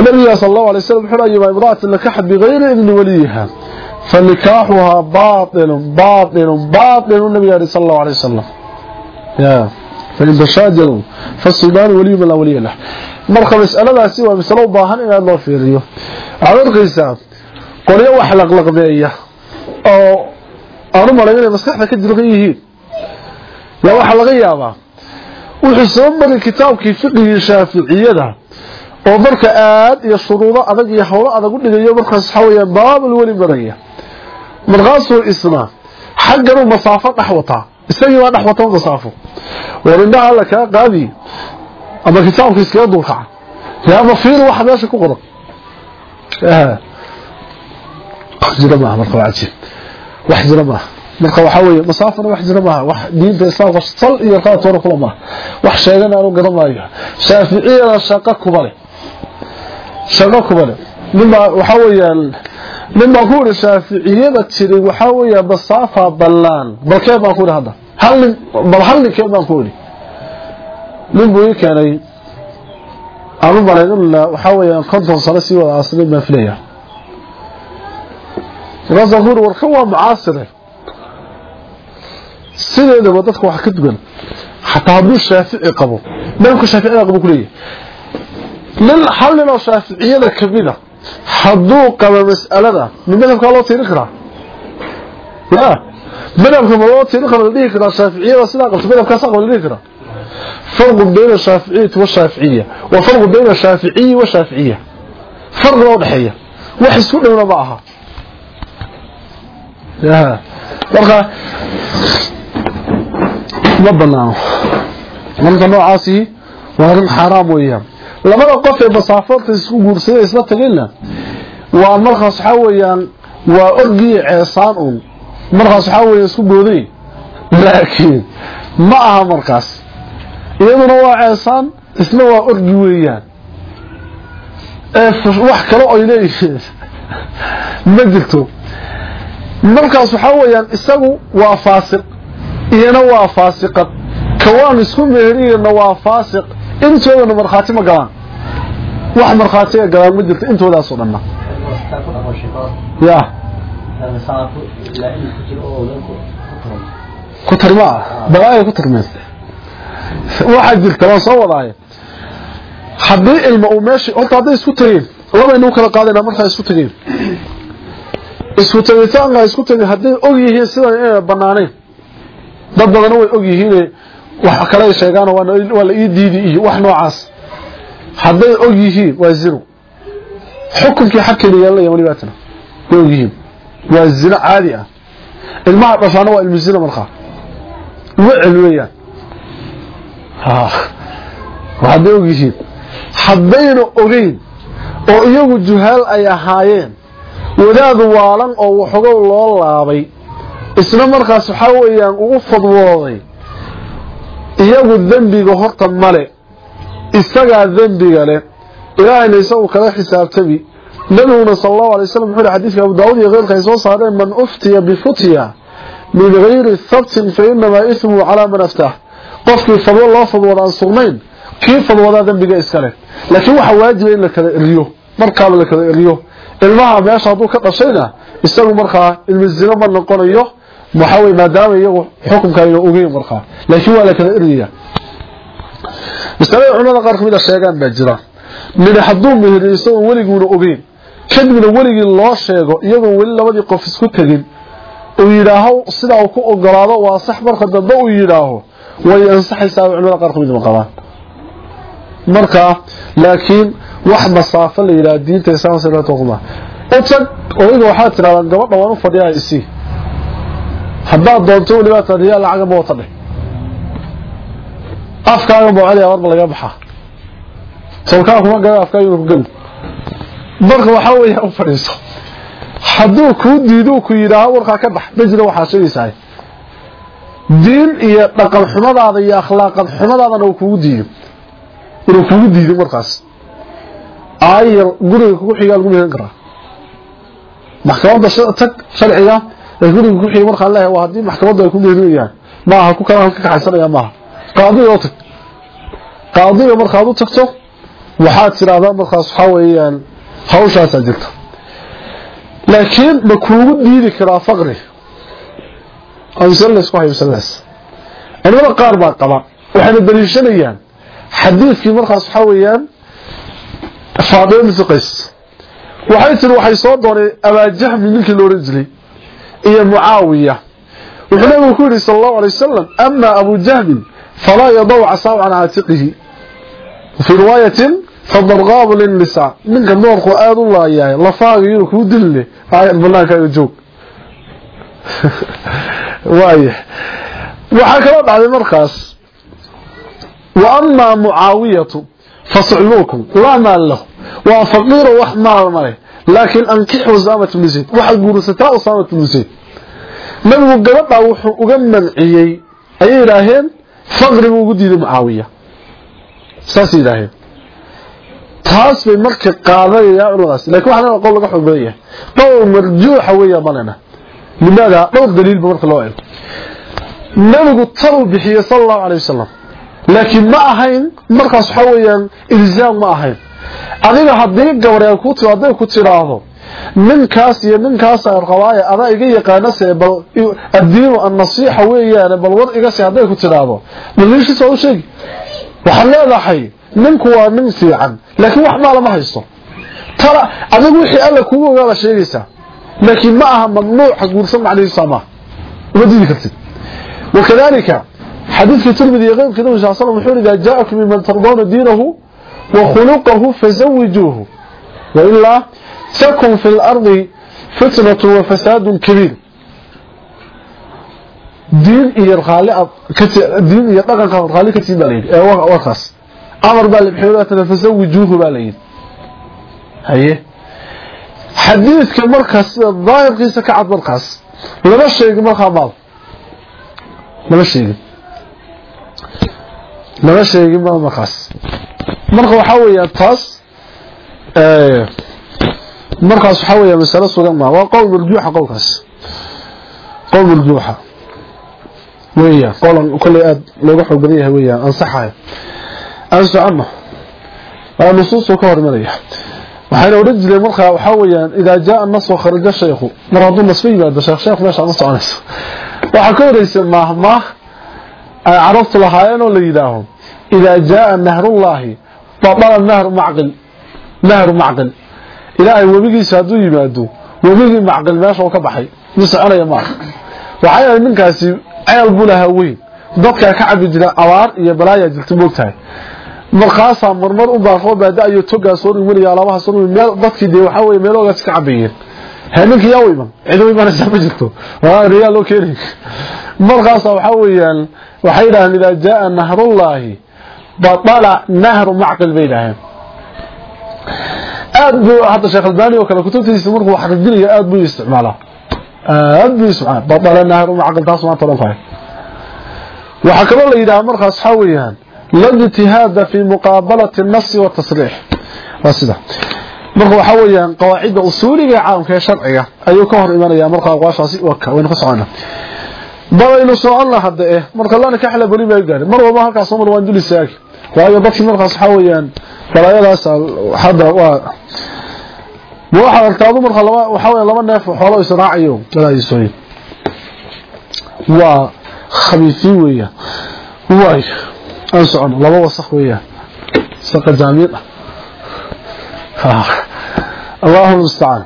nabiga sal allahu alay w slam wuxuuna yima imraatin lakaxad bigayri idni waliyiha فنكاحها باطل باطل باطل النبي صلى الله عليه وسلم يا فإن تشاجروا فالصبان ولي من الأولياء له مرخى مسألة سوى مسألة باهن إلى الله في ريو عمر قيسان قل يو أحلق لقبية أو أنا مريني مسكحة كجرغيه يو أحلق يابا وحسن من الكتاب كيف فقه الشافعية oo marka aad iyo shuruudo adag iyo hawlo adag u dhigayo markaas waxa weeyaan baabul wali maraya مرغاسو حجر حقنا مصافة نحوطا استيوا نحوطا مصافة. ورندها لك قادي أما كتاب في سياد وقع يا مصير واحد ياشك وقرق آه. جرمة مرقب عجيب واحد جرمة مرقب حوية مصافة واحد جرمة واحد دين بإسلام وصل إيا قادة ورق لما. واحد شايدنا أنه قدم أيها شافعية شاقة كبالي شاقة كبالي مما حوية nin baan ku yidhi shaaficiyada tiri waxaa weeya basaafa ballaan. Balkee baan ku yidhi hadda? Hal nin bal hal ninkee baan ku yidhi? Nin buu ii keenay aanu malayn in waxaa weeyaan konton sano sii wada aasnayn baan filaya markaasaan ku yidhi warkan waa mucaasire. Sideedaba dadka wax ka dugan xataa hadduu shaafici qabo madhabka shaaficiyada qabo kuleeyahay nin hal nin oo shaaficiyada kamida hadduu qaba mas'alada mid madhabkaa loo tiirin karaa? Ya madhabka ma loo tiirin karo la dhihi karaa shaaficiyada sidaa qabta madhabkaasaa qaba la dhihi karaa? Farqu bayna ashaaficiyati washaaficiya wa farqu bayna ashaaficiyi washaaficiya farqiba udhexeeya wax isku dhowna ma aha. Ya marka ma banaano marka noocaasi waa arrin labada qof ee masaafoodka isku guursaday isla tageenna waa markaas waxa weeyaan waa orgii ceesaan un markaas waxa weeyaan isku gooday laakiin ma aha markaas. Iyaduna waa ceesaan isna waa orgi weeyaan. Ee wax kale oo leeyihiin ma jirto. Markaas waxa weeyaan isagu waa faasiq iyana waa faasiqad. Kawaan isku meheriyana waa faasiq. Intoodana markhaati ma galaan wax markhaatiga galaan ma jirto intoodaasoo dhanna. Ya. Ku tarmaa balaayo ku tarmeen waxaa jirta waan soo wadaaye. Haddii ilma uu meeshii horta hadday isku tageen labaynu kala qaadayna markaa isku tageen. Isku tagitaanka isku tagay hadday og yihiin sidan inay banaaneen dad badana way og yihiin wax kale sheegaan waa la ii diidi iyo wax noocaas hadday og yihiin waa zino xukunkii xagkeeda yeelanaya wali baatana way og yihiin. Waa zino caadi ah. Ilmaha dhashaana waa ilmu zino markaa. Wecel weeyaan hadday og yihiin haddayna ogeyn oo iyagu juhaal ay ahaayeen wadaad waalan oo waxogow loo laabay isna markaas waxaa weeyaan uu fadwooday iyagu dembiga horta male isagaa dembiga leh. Ilaahayna isagu kala xisaabtami. Nabiguna sal allahu alay wasallam wuxuu xadiidka abu daawud iyo keyrka ay soo saareen man uftiya bifutya min gayri habtin fa inamaa ismuhu calaa man aftah. Qofkii fadwo loo fadwooda aan sugnayn kii fadwoodaa dembiga iskale laakiin waxaa waajiba in la kala eriyo markaaba la kala eriyo. Ilmaha meesha hadduu ka dhashayna isagu markaa ilmi zino ma noqonayo. Waxaa wey maadaama iyagu xukunka ayna ogeyn markaa. Laakiin waa la kala eriyaya masalada culimada qaar ka mid a sheegaan baa jira. Mid hadduu meheriyo isagoo weliguuna ogeyn kadibna weligii loo sheego iyagoon weli labadii qof isku tegin uu yidhaaho sidaa uu ku ogolaado waa sax marka dambe uu yidhaaho. Way ansaxaysaa culimada qaar ka mid ma marka laakiin wax masaafo la yidhaha diinta islaamka kuma u tag odayga waxaad tidhahdaa gabadha waan u fadhiyaa isii haddaad doonto weliba tadiyaa lacaga ma wata dheh afkaaga mawcadiya warba laga baxaa. Solkaa kuma gaga afkaagina ku geli marka waxaa weeya u fadhiiso. Hadduu kuu diido ku yidhaaho warkaa ka bax ma jira waxaad sheegaysaa diin iyo dhaqan xumadaada iyo akhlaaqad xumadaadana uu kugu diido. Inuu kugu diido markaas aayar guriga kugu xigaa lagu meherin karaa. Maxkamadda tag sharciga ee guriga kugu xiga markaan leeyahay waa haddii maxkamaddu ay ku meherinayaan maaha ku kala ka kaxaysanaya maaha qaadiga qaadiga markaad u tagto waxaad tidhaahdaa markaas waxaa weeyaan hawshaasaa jirta laakiin ma kuugu diidi karaa faqri. Amsal laysku hayo masaladaas culimada qaar baa qaba waxayna daliishanayaan. Xadiidkii markaas waxaa weeyaan qays waxay tiri waxay soo doonay abaajahmi ninkii la oran jiray iyo mucaawiya. Wuxuu nabigu ku yidhi sala allahu alay wasalam ama abu jahmin fadarqaabu linnisaa ninka doorku aada u laayahay lafaaga inuu kuu dili leh aayad banaankaaga joog waaya waxaa kaloo dhacday markaas wa amaa mucaawiyatu fascluukum laa maal lahu waa faqiiro wax maal male laakiin ankixu usaamat bnu zayd waxaad guursataa usaamat bnu zayd nabigu gabadhaa wuxuu uga manciyey faqri buu ugu diiday mucaawiya saasay yidhaaheen taas bay marka qaadanayaan culimadaas laakiin waxaa qowl laga xoog badan yahay. Qowl marjuuxa weeyaa malena limaada dhowr daliil ba marka loo eego. Nabigu talu bixiyey sallallahu alayhi wasallam. Laakiin ma ahayn markaas waxa weeyaan ilzaam ma ahayn. Adiga haddii gabareel ku hadday ku tiraahdo ninkaas iyo ninkaas aan qabaaye adaa iga yaqaana see bal addiinu annasiixa weeyaane bal war iga see hadday ku tiraahdo daliishiisa u sheegi. Waxaad leedahay ninku waa nin fiican laakiin wax maala ma haysto. Tala adigu wixii alla kugu ogaaba sheegaysaa laakiin ma aha mamnuuca guursan macnihiisa maaha uma diidi kartid. Wakadalika xadiidka tirmidi iyo qeybka nabi sal slam wuxuu idaa jaakum miman tardawna diinahu wa khuluqahu fazawijuuhu wailaa diin iyo raali diin iyo dhaqanka raali ka tiin baa layidhi ee warkaas amar baa labxiyooda fazawijuuhu baa layidhi haye? Xadiidka markaas sida daahirkiisa ka cad markaas lama sheegin markaa maal. Lama sheegin. Lama sheegin ma markaas. Marka waxaa weeyaan taas markaas waxaa weeyaa masalo sugan ma waa qowl marjuuxa qowlkaas qowl marjuuxa weeyaan qowlan kolley aada looga xoog badan yahay weeyaan ansaxayo aan soconno waa nusuustu ka hor imanaya waxayna odhan jireen markaa waxaa weeyaan idaa jaa nas wakharaja shaykhu mar hadduu nasba yimaado sheekh sheekh meesha ma soconayso waxaa ka horeysa maahmaah ay carabtu lahaayeen oo la yidhaaho idaa jaaa nahrullaahi badala nahru macqil nahru macqil ilaahay webigiisa hadduu yimaado webigii macqil meesha uu ka baxay mi soconaya maaha waxay ahayd ninkaasi ceel buu lahaa weyn. Dadkaa ka cabi jira abaar iyo balaayaa jirta moogtahay markaasaa marmar u baa roob baada iyo togaa soo dhimanaya alaabaha soo dhiman meel dadkii dee waxaa weeye meeloogaas ka cabayeen hee ninkii yaa u iman cid u imanaysaa ma jirto. Riyaal loo keenay weeyaan waxay yidhahdeen idaa jaaa nahrullaahi badala nahru macqil bay aad buu hadda sheekh albani oo kale kutubtiisa markuu wax rajinaya aad buu isticmaalaa. Aad buu isticmaala badala nahru macqil taas maanta odhan tahay waxaa kaloo la yidhaha markaas waxaa weeyaan la ijtihaada fi muqaabalati الnasi watasriix waa sida. Marka waxaa weeyaan qawaacidda usuuliga caamka ee sharciga ayuu ka hor imanaya marka aqwaashaasi waka waynu ka socona. Balaynu soconna hadda eh marka lana ka xala gaadhay. Mar halkaas mar waan dul istaagi waayo dadkii markaas waxaa weeyaan balaayadaas hadda waa waxa arkaadu marka laba waxa weeyaan laba neef xoolo israacayo balaayisooyin waa khabiisi weeyaan. Waay aan socono laba wasakh weeyaan. Saqa jaamiyad ah. Allahumma musta'an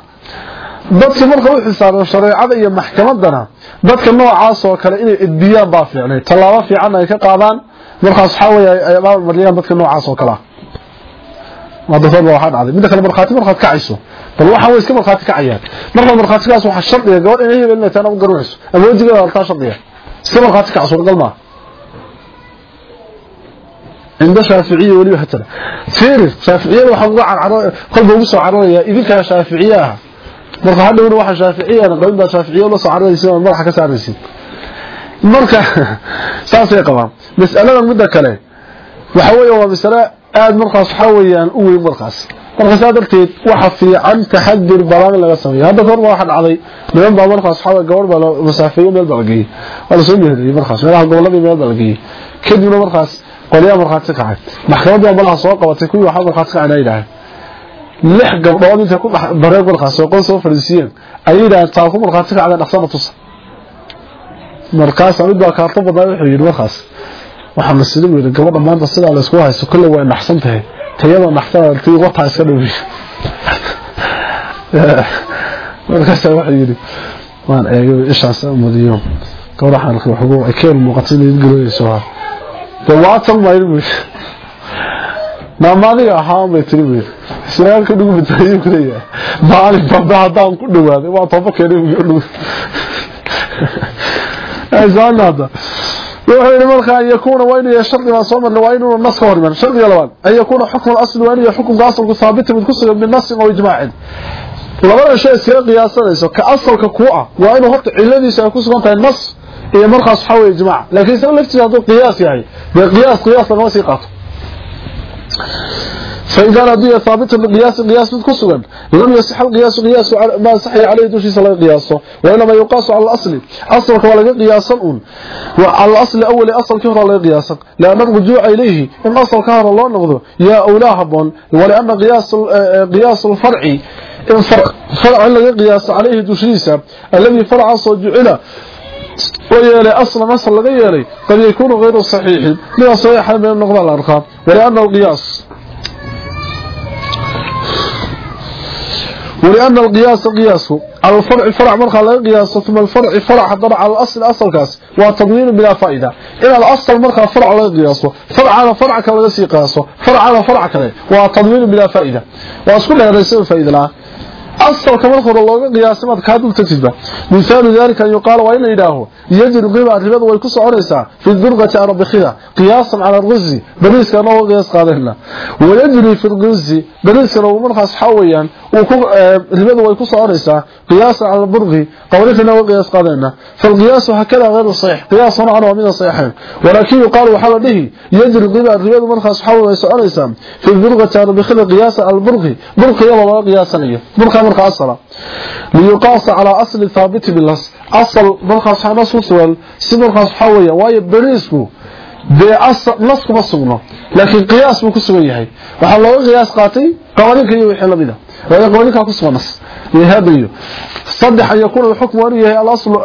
dadka marka u xisaaban shareecada iyo maxkamadana dadka noocaas oo kale inay idbiyaan baa fiicnay. Tallaabo fiican ay ka qaadaan markaas waxa weeye ay abaal mariyaan dadka noocaas oo kale wadafad baa waxaa dhacday midda kale markhaati markaad kacayso bal waxa way iska markhaati kacayaan marka markhaatigaas waxa shardiga gabadh inay hebel inay taana u garanayso ama wajigeeda halkaa shardiga iska markhaati kacso gal maaha عند شافعية ولي حتى فير شافعية وحنا عن قلبه وسو عرضيا idinka shaaficiyaha marka hadhow waxa shaaficiya qeybta shaaficiya la soo caradaysa madaxa ka saaraysid marka saasay qabaan. Mas'alada midda kale waxa weeye waa mas'ala aad markaas waxa u weyn markaas. Marka saadarteed waxa fiican taxadir balan laga sameeyo. Hadda hor waxa dhacday niman baa markaas waxa gabar baa masaafeeyo meel balagay wala soo yeeray markaas meelaha gobollada meel balagay kadibna markaas qoliya markaas kacay. Maxkamadda malaha soo qabatay kuwii waxa markaas kacay ilaahay lix gabdhood inta ku bareeg markaas oo qon soo fariisiyeen ayay yiraahdeen taa ku markaas kacay dhaqsana tus markaas mid baa kaarto badan wuxuu yiri markaas waxa mas'uul weyn gabadha maanta sida la isku haysto kullu way naxsan tahay. Tayada naxsan tii wata iska dhawi markaas wuxuu yiri waan eegay ishaas madiyo gabadha wuxuu ay keen muuqatay inay galooyso dawaatan mayr naamadiga ahaa bay tiri wiil islaamka dhugu bitaayay kuleeya maalin baba hadaan ku dhawaaday waa toba keenay aysaanada wuxuu yiri markaa yakuuna waa inuu shardi ma soo marnay waa inuu nas ka horman shardiga labaad ay yakuuna xukmu asl waa inuu xukmu asalku saabit mid ku sugan min nas oo ijmaacin labada shay iska qiyaasanayso ka asalka ku ah waa inuu horta ciladiisa ay ku sugan tahay nas iyo markaas waxa weeye ijmaac laakiin isaga laftiisa hadduu qiyaas yahay dee qiyaas qiyaas lagama sii qaato فإن كان هدية ثابتا بالقياس قياس كسغا لم يصح القياس قياس ما صحي عليه دوشي صلى قياسه وإنما يقاس على الأصل أصل كوالق قياسا وعلى الأصل أول أصل كهر الله قياسا لأن الرجوع إليه إن أصل كهر الله نغضه يا أولاهب ولأن قياس قياس الفرعي إن فرع, فرع لغا قياس عليه دوشيسا الذي فرع صجعنا ويالي أصلا أصل لغا يالي قد يكون غير صحيح من صحيح من النقضة الأرقام ولأن القياس ولأن القياس قياس. الفرع الفرع مرخى لا قياس ثم الفرع فرع حضر على الأصل أصل كاس وتضمين بلا فائدة. إلى الأصل مرخى فرع لا قياس. فرع على فرع كلا قياسه. فرع على فرع كلا وتضمين بلا فائدة. وأسكن لها رئيسين فائدة لا أصل كما خر الله قياس ما كادو تكتب مثال ذلك أن يقال وإن إله يجري قيمة الرباط ويكس عريسا في الدرجة على بخيرة قياسا على الغزي بنيس كان هو قياس قادرنا ويجري في الغزي بنيس كان هو مرخص حويا الرباط ويكس عريسا قياسا على البرغي قولتنا هو قياس قادرنا فالقياس هكذا غير صحيح قياس عنه من الصحيحين ولكن يقال وحال به يجري قيمة الرباط مرخص حويا عريسا في الدرجة على بخيرة قياسا على البرغي برغي يلا قياسا برغي marka asala liyuqaas ala asli thabit bil asl marka saana suusul si marka waxa weeye waayo bariisku bee asl nasku ma sugno laakiin qiyaas buu ku sugan yahay waxa looga qiyaas qaatay qawaninka iyo wixii lamida waa qawaninka ku sugan يهدي. صدح أن يكون الحكم وريه الأصل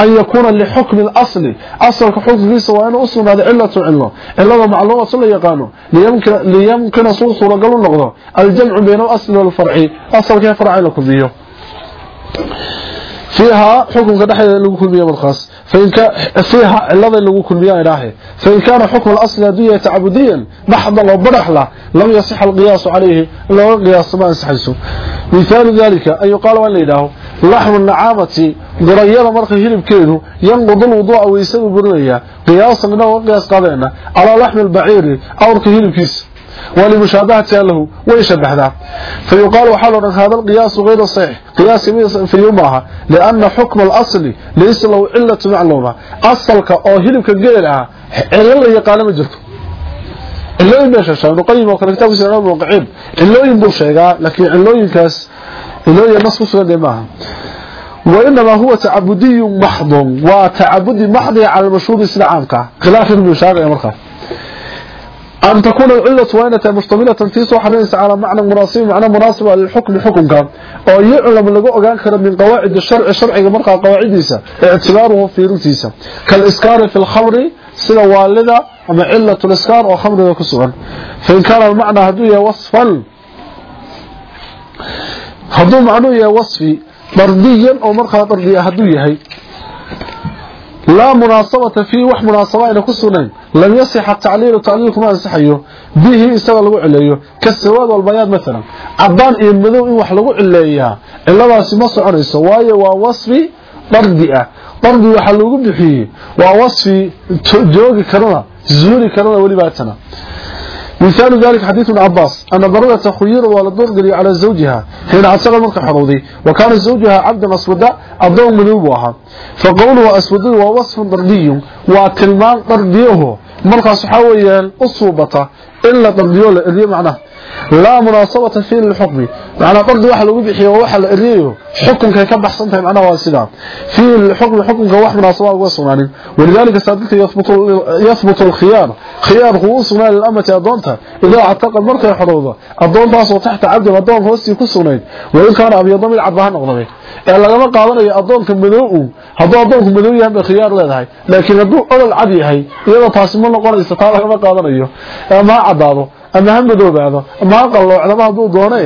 أن يكون لحكم الأصل. أصل كحكم ليس وأن أصل هذا علة علة علة معلومة صلى يقانو ليمكن, ليمكن صوص رجل النقضة الجمع بين الأصل والفرعي أصل كيف فرعي لكم فيها؟ حكم قد حيث لغو كل مياه الخاص فإن كان فيها علة لغو كل مياه إلهي فإن كان حكم الأصل هدية تعبديا محض الله برحلة لم يصح القياس عليه لو قياس ما يصحيسه مثال ذلك أن يقال وأن إله لحم النعامة قريضة مرخي هلب كيدو ينقض الوضوء ويسد برنية قياسا له قياس قادرنا على لحم البعير أو ركي هلب كيس ولمشابهته له ويشبه ذا فيقال حال هذا القياس غير صحيح قياس في يومها لأن حكم الأصل ليس له علة معلومة أصلك أو هلبك قيلها إلا يقال مجرته cilooyin baa sheeshaa ibnu qayim oo kale kitaabkiisa ilaa mawqiciin cilooyin buu sheegaa laakiin cilooyinkaas cilooyin nas ku sugan dee maaha وإنما هو تعبدي محض وتعبدي محض على المشهور سنة عامك خلاف ابن شارع يا مرخص أن تكون العلة وإنة مشتملة تيسو حريص على معنى مناسب معنى مناسب للحكم حكم كان أو يعلم لقو أغان كرم من قواعد الشرع الشرعي مرقى قواعديسة اعتباره في روتيسة كالإسكار في الخمر سنة والدة أما علة الإسكار أو خمر كسوغا فإن كان المعنى هدوية وصفا هدو معنوية وصفي مرضيا أو مرقى مرضية هدوية هي لا مناسبة فيه وح مناسبة إلى كسونين. لم يصح التعليل وتعليل كما يصحيه به إستوى لغو عليه. كالسواد والبياض مثلا. عبان إيه مدو إن وح لغو عليه. إلا باسي مصر عنه سواية ووصفي طردئة طردي وح لغو بحيه. ووصفي جوغي كرنا. زوري كرنا ولباتنا مثال ذلك حديث ابن عباس أن ضرورة تخيير والدور على زوجها حين عتق المرك حروضي وكان زوجها عبدا أسودا أضوء مذوبها فقوله أسودي ووصف ضردي وكلمان ضرديه مرك صحويا أصوبة إلا ضرديه لإذيه معناه لا مناسبة فيه للحكم معنى قرد واحد لو بيحيى وواحد لإريه حكم كي كبح صنتها معنى واسدا في الحكم حكم كواح مناسبة وصنعني ولذلك سادلت يثبت, يثبت الخيار خيار هو صنع للأمة أدونتها إذا اعتقد مركة حروضة أدون باصو تحت عبد أدون هوستي كسونين وإن كان أبي ضمي العبها نقضبي إلا لما قادنا أدون كمدوء هدو أدون كمدوء يهم خيار لذهي لكن أدون أول العدي هي إذا تاسمون لقونا استطاع لما قادنا ما عداده ama ha madoobaado ama ha qalloocdaba hadduu doono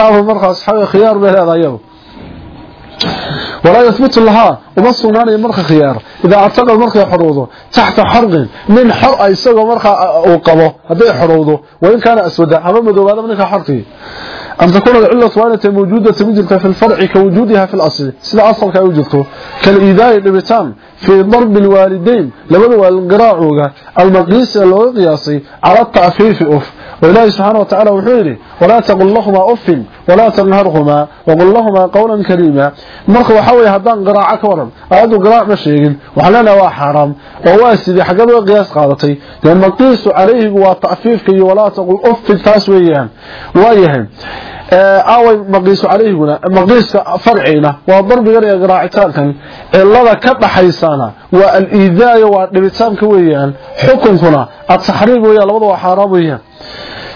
shacbu markaas khiyaar bay leedahay iyadu walaa yathbutu lahaa uma sugnaanayo marka khiyaar idaa actaqad markay xorowdo taxta xorqin nin xor a isagoo markaa uu qabo hadday xorowdo wain kaana aswada ama madoobaadaba ninka xorkii an takuuna alcillatu waa inay tahay mawjuudata mid jirta fi lfarci ka wujuudiha fi lasli sida asalka ay u jirto kaliidaayi dhibitaan fii darbi alwaalidayn labada waalin qiraacooga almaqiisi ee looga qiyaasay cala ta'fiifi uf وإلهي سبحانه وتعالى وحيري ولا تقول لهما أفل ولا تنهرهما وقل لهما قولا كريما. مركب حوي هدان قراع كورا أعدوا قراع مشيغ وحلانا وحرام وهو سيدي حقبه قياس قادتي. لأن مقيس عليه هو تعفيف كي ولا تقول أفل تاسويا. وايهم waayahay aaway maqiisu calayhiguna maqiiska farciina waa darbigan iyo garaacitaankan cilada ka dhaxaysana waa al-iidaaya waa dhibitaanka weeyaan xukunkuna at-taxriim weeyaan labada waa xaraam weeyaan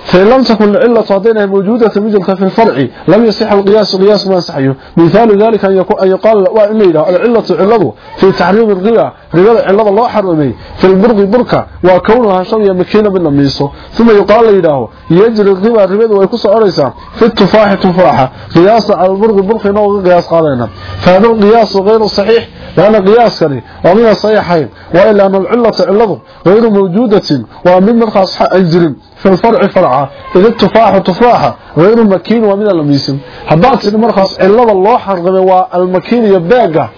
فإن لم تكن العلة هذين موجودة موجودة في الفرع لم يصح القياس قياس ما صحيه مثال ذلك أن يقال ليلة العلة علة في تحريم الغياء ربا علة الله حرمي في البرغ بركة وكونها شرية مكينة بالنميسة ثم يقال ليله يجري الغياء الربا ويكس عريسا في التفاح تفاحة قياس على البرغ بركة نوع قياس قالينا فهذا القياس غير صحيح لأن قياس كري ومن الصحيحين. وإلا أن العلة علة غير موجودة ومن مرخص أجرم في الفرع فرعة إذا التفاح تفاحة غير مكين ومن الميسم حبات إن مرخص علة الله حرغم والمكين يباقى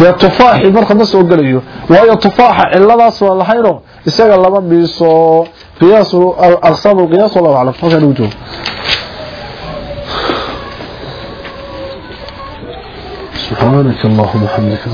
dee tufaaxii marka ma soo gelayo waayo tufaaxa ciladaas waa lahayno isaga lama miiso qiyaasu aqsaam alqiyaas wallahu aclam halkan ugu joogo سبحانك اللهم وبحمدك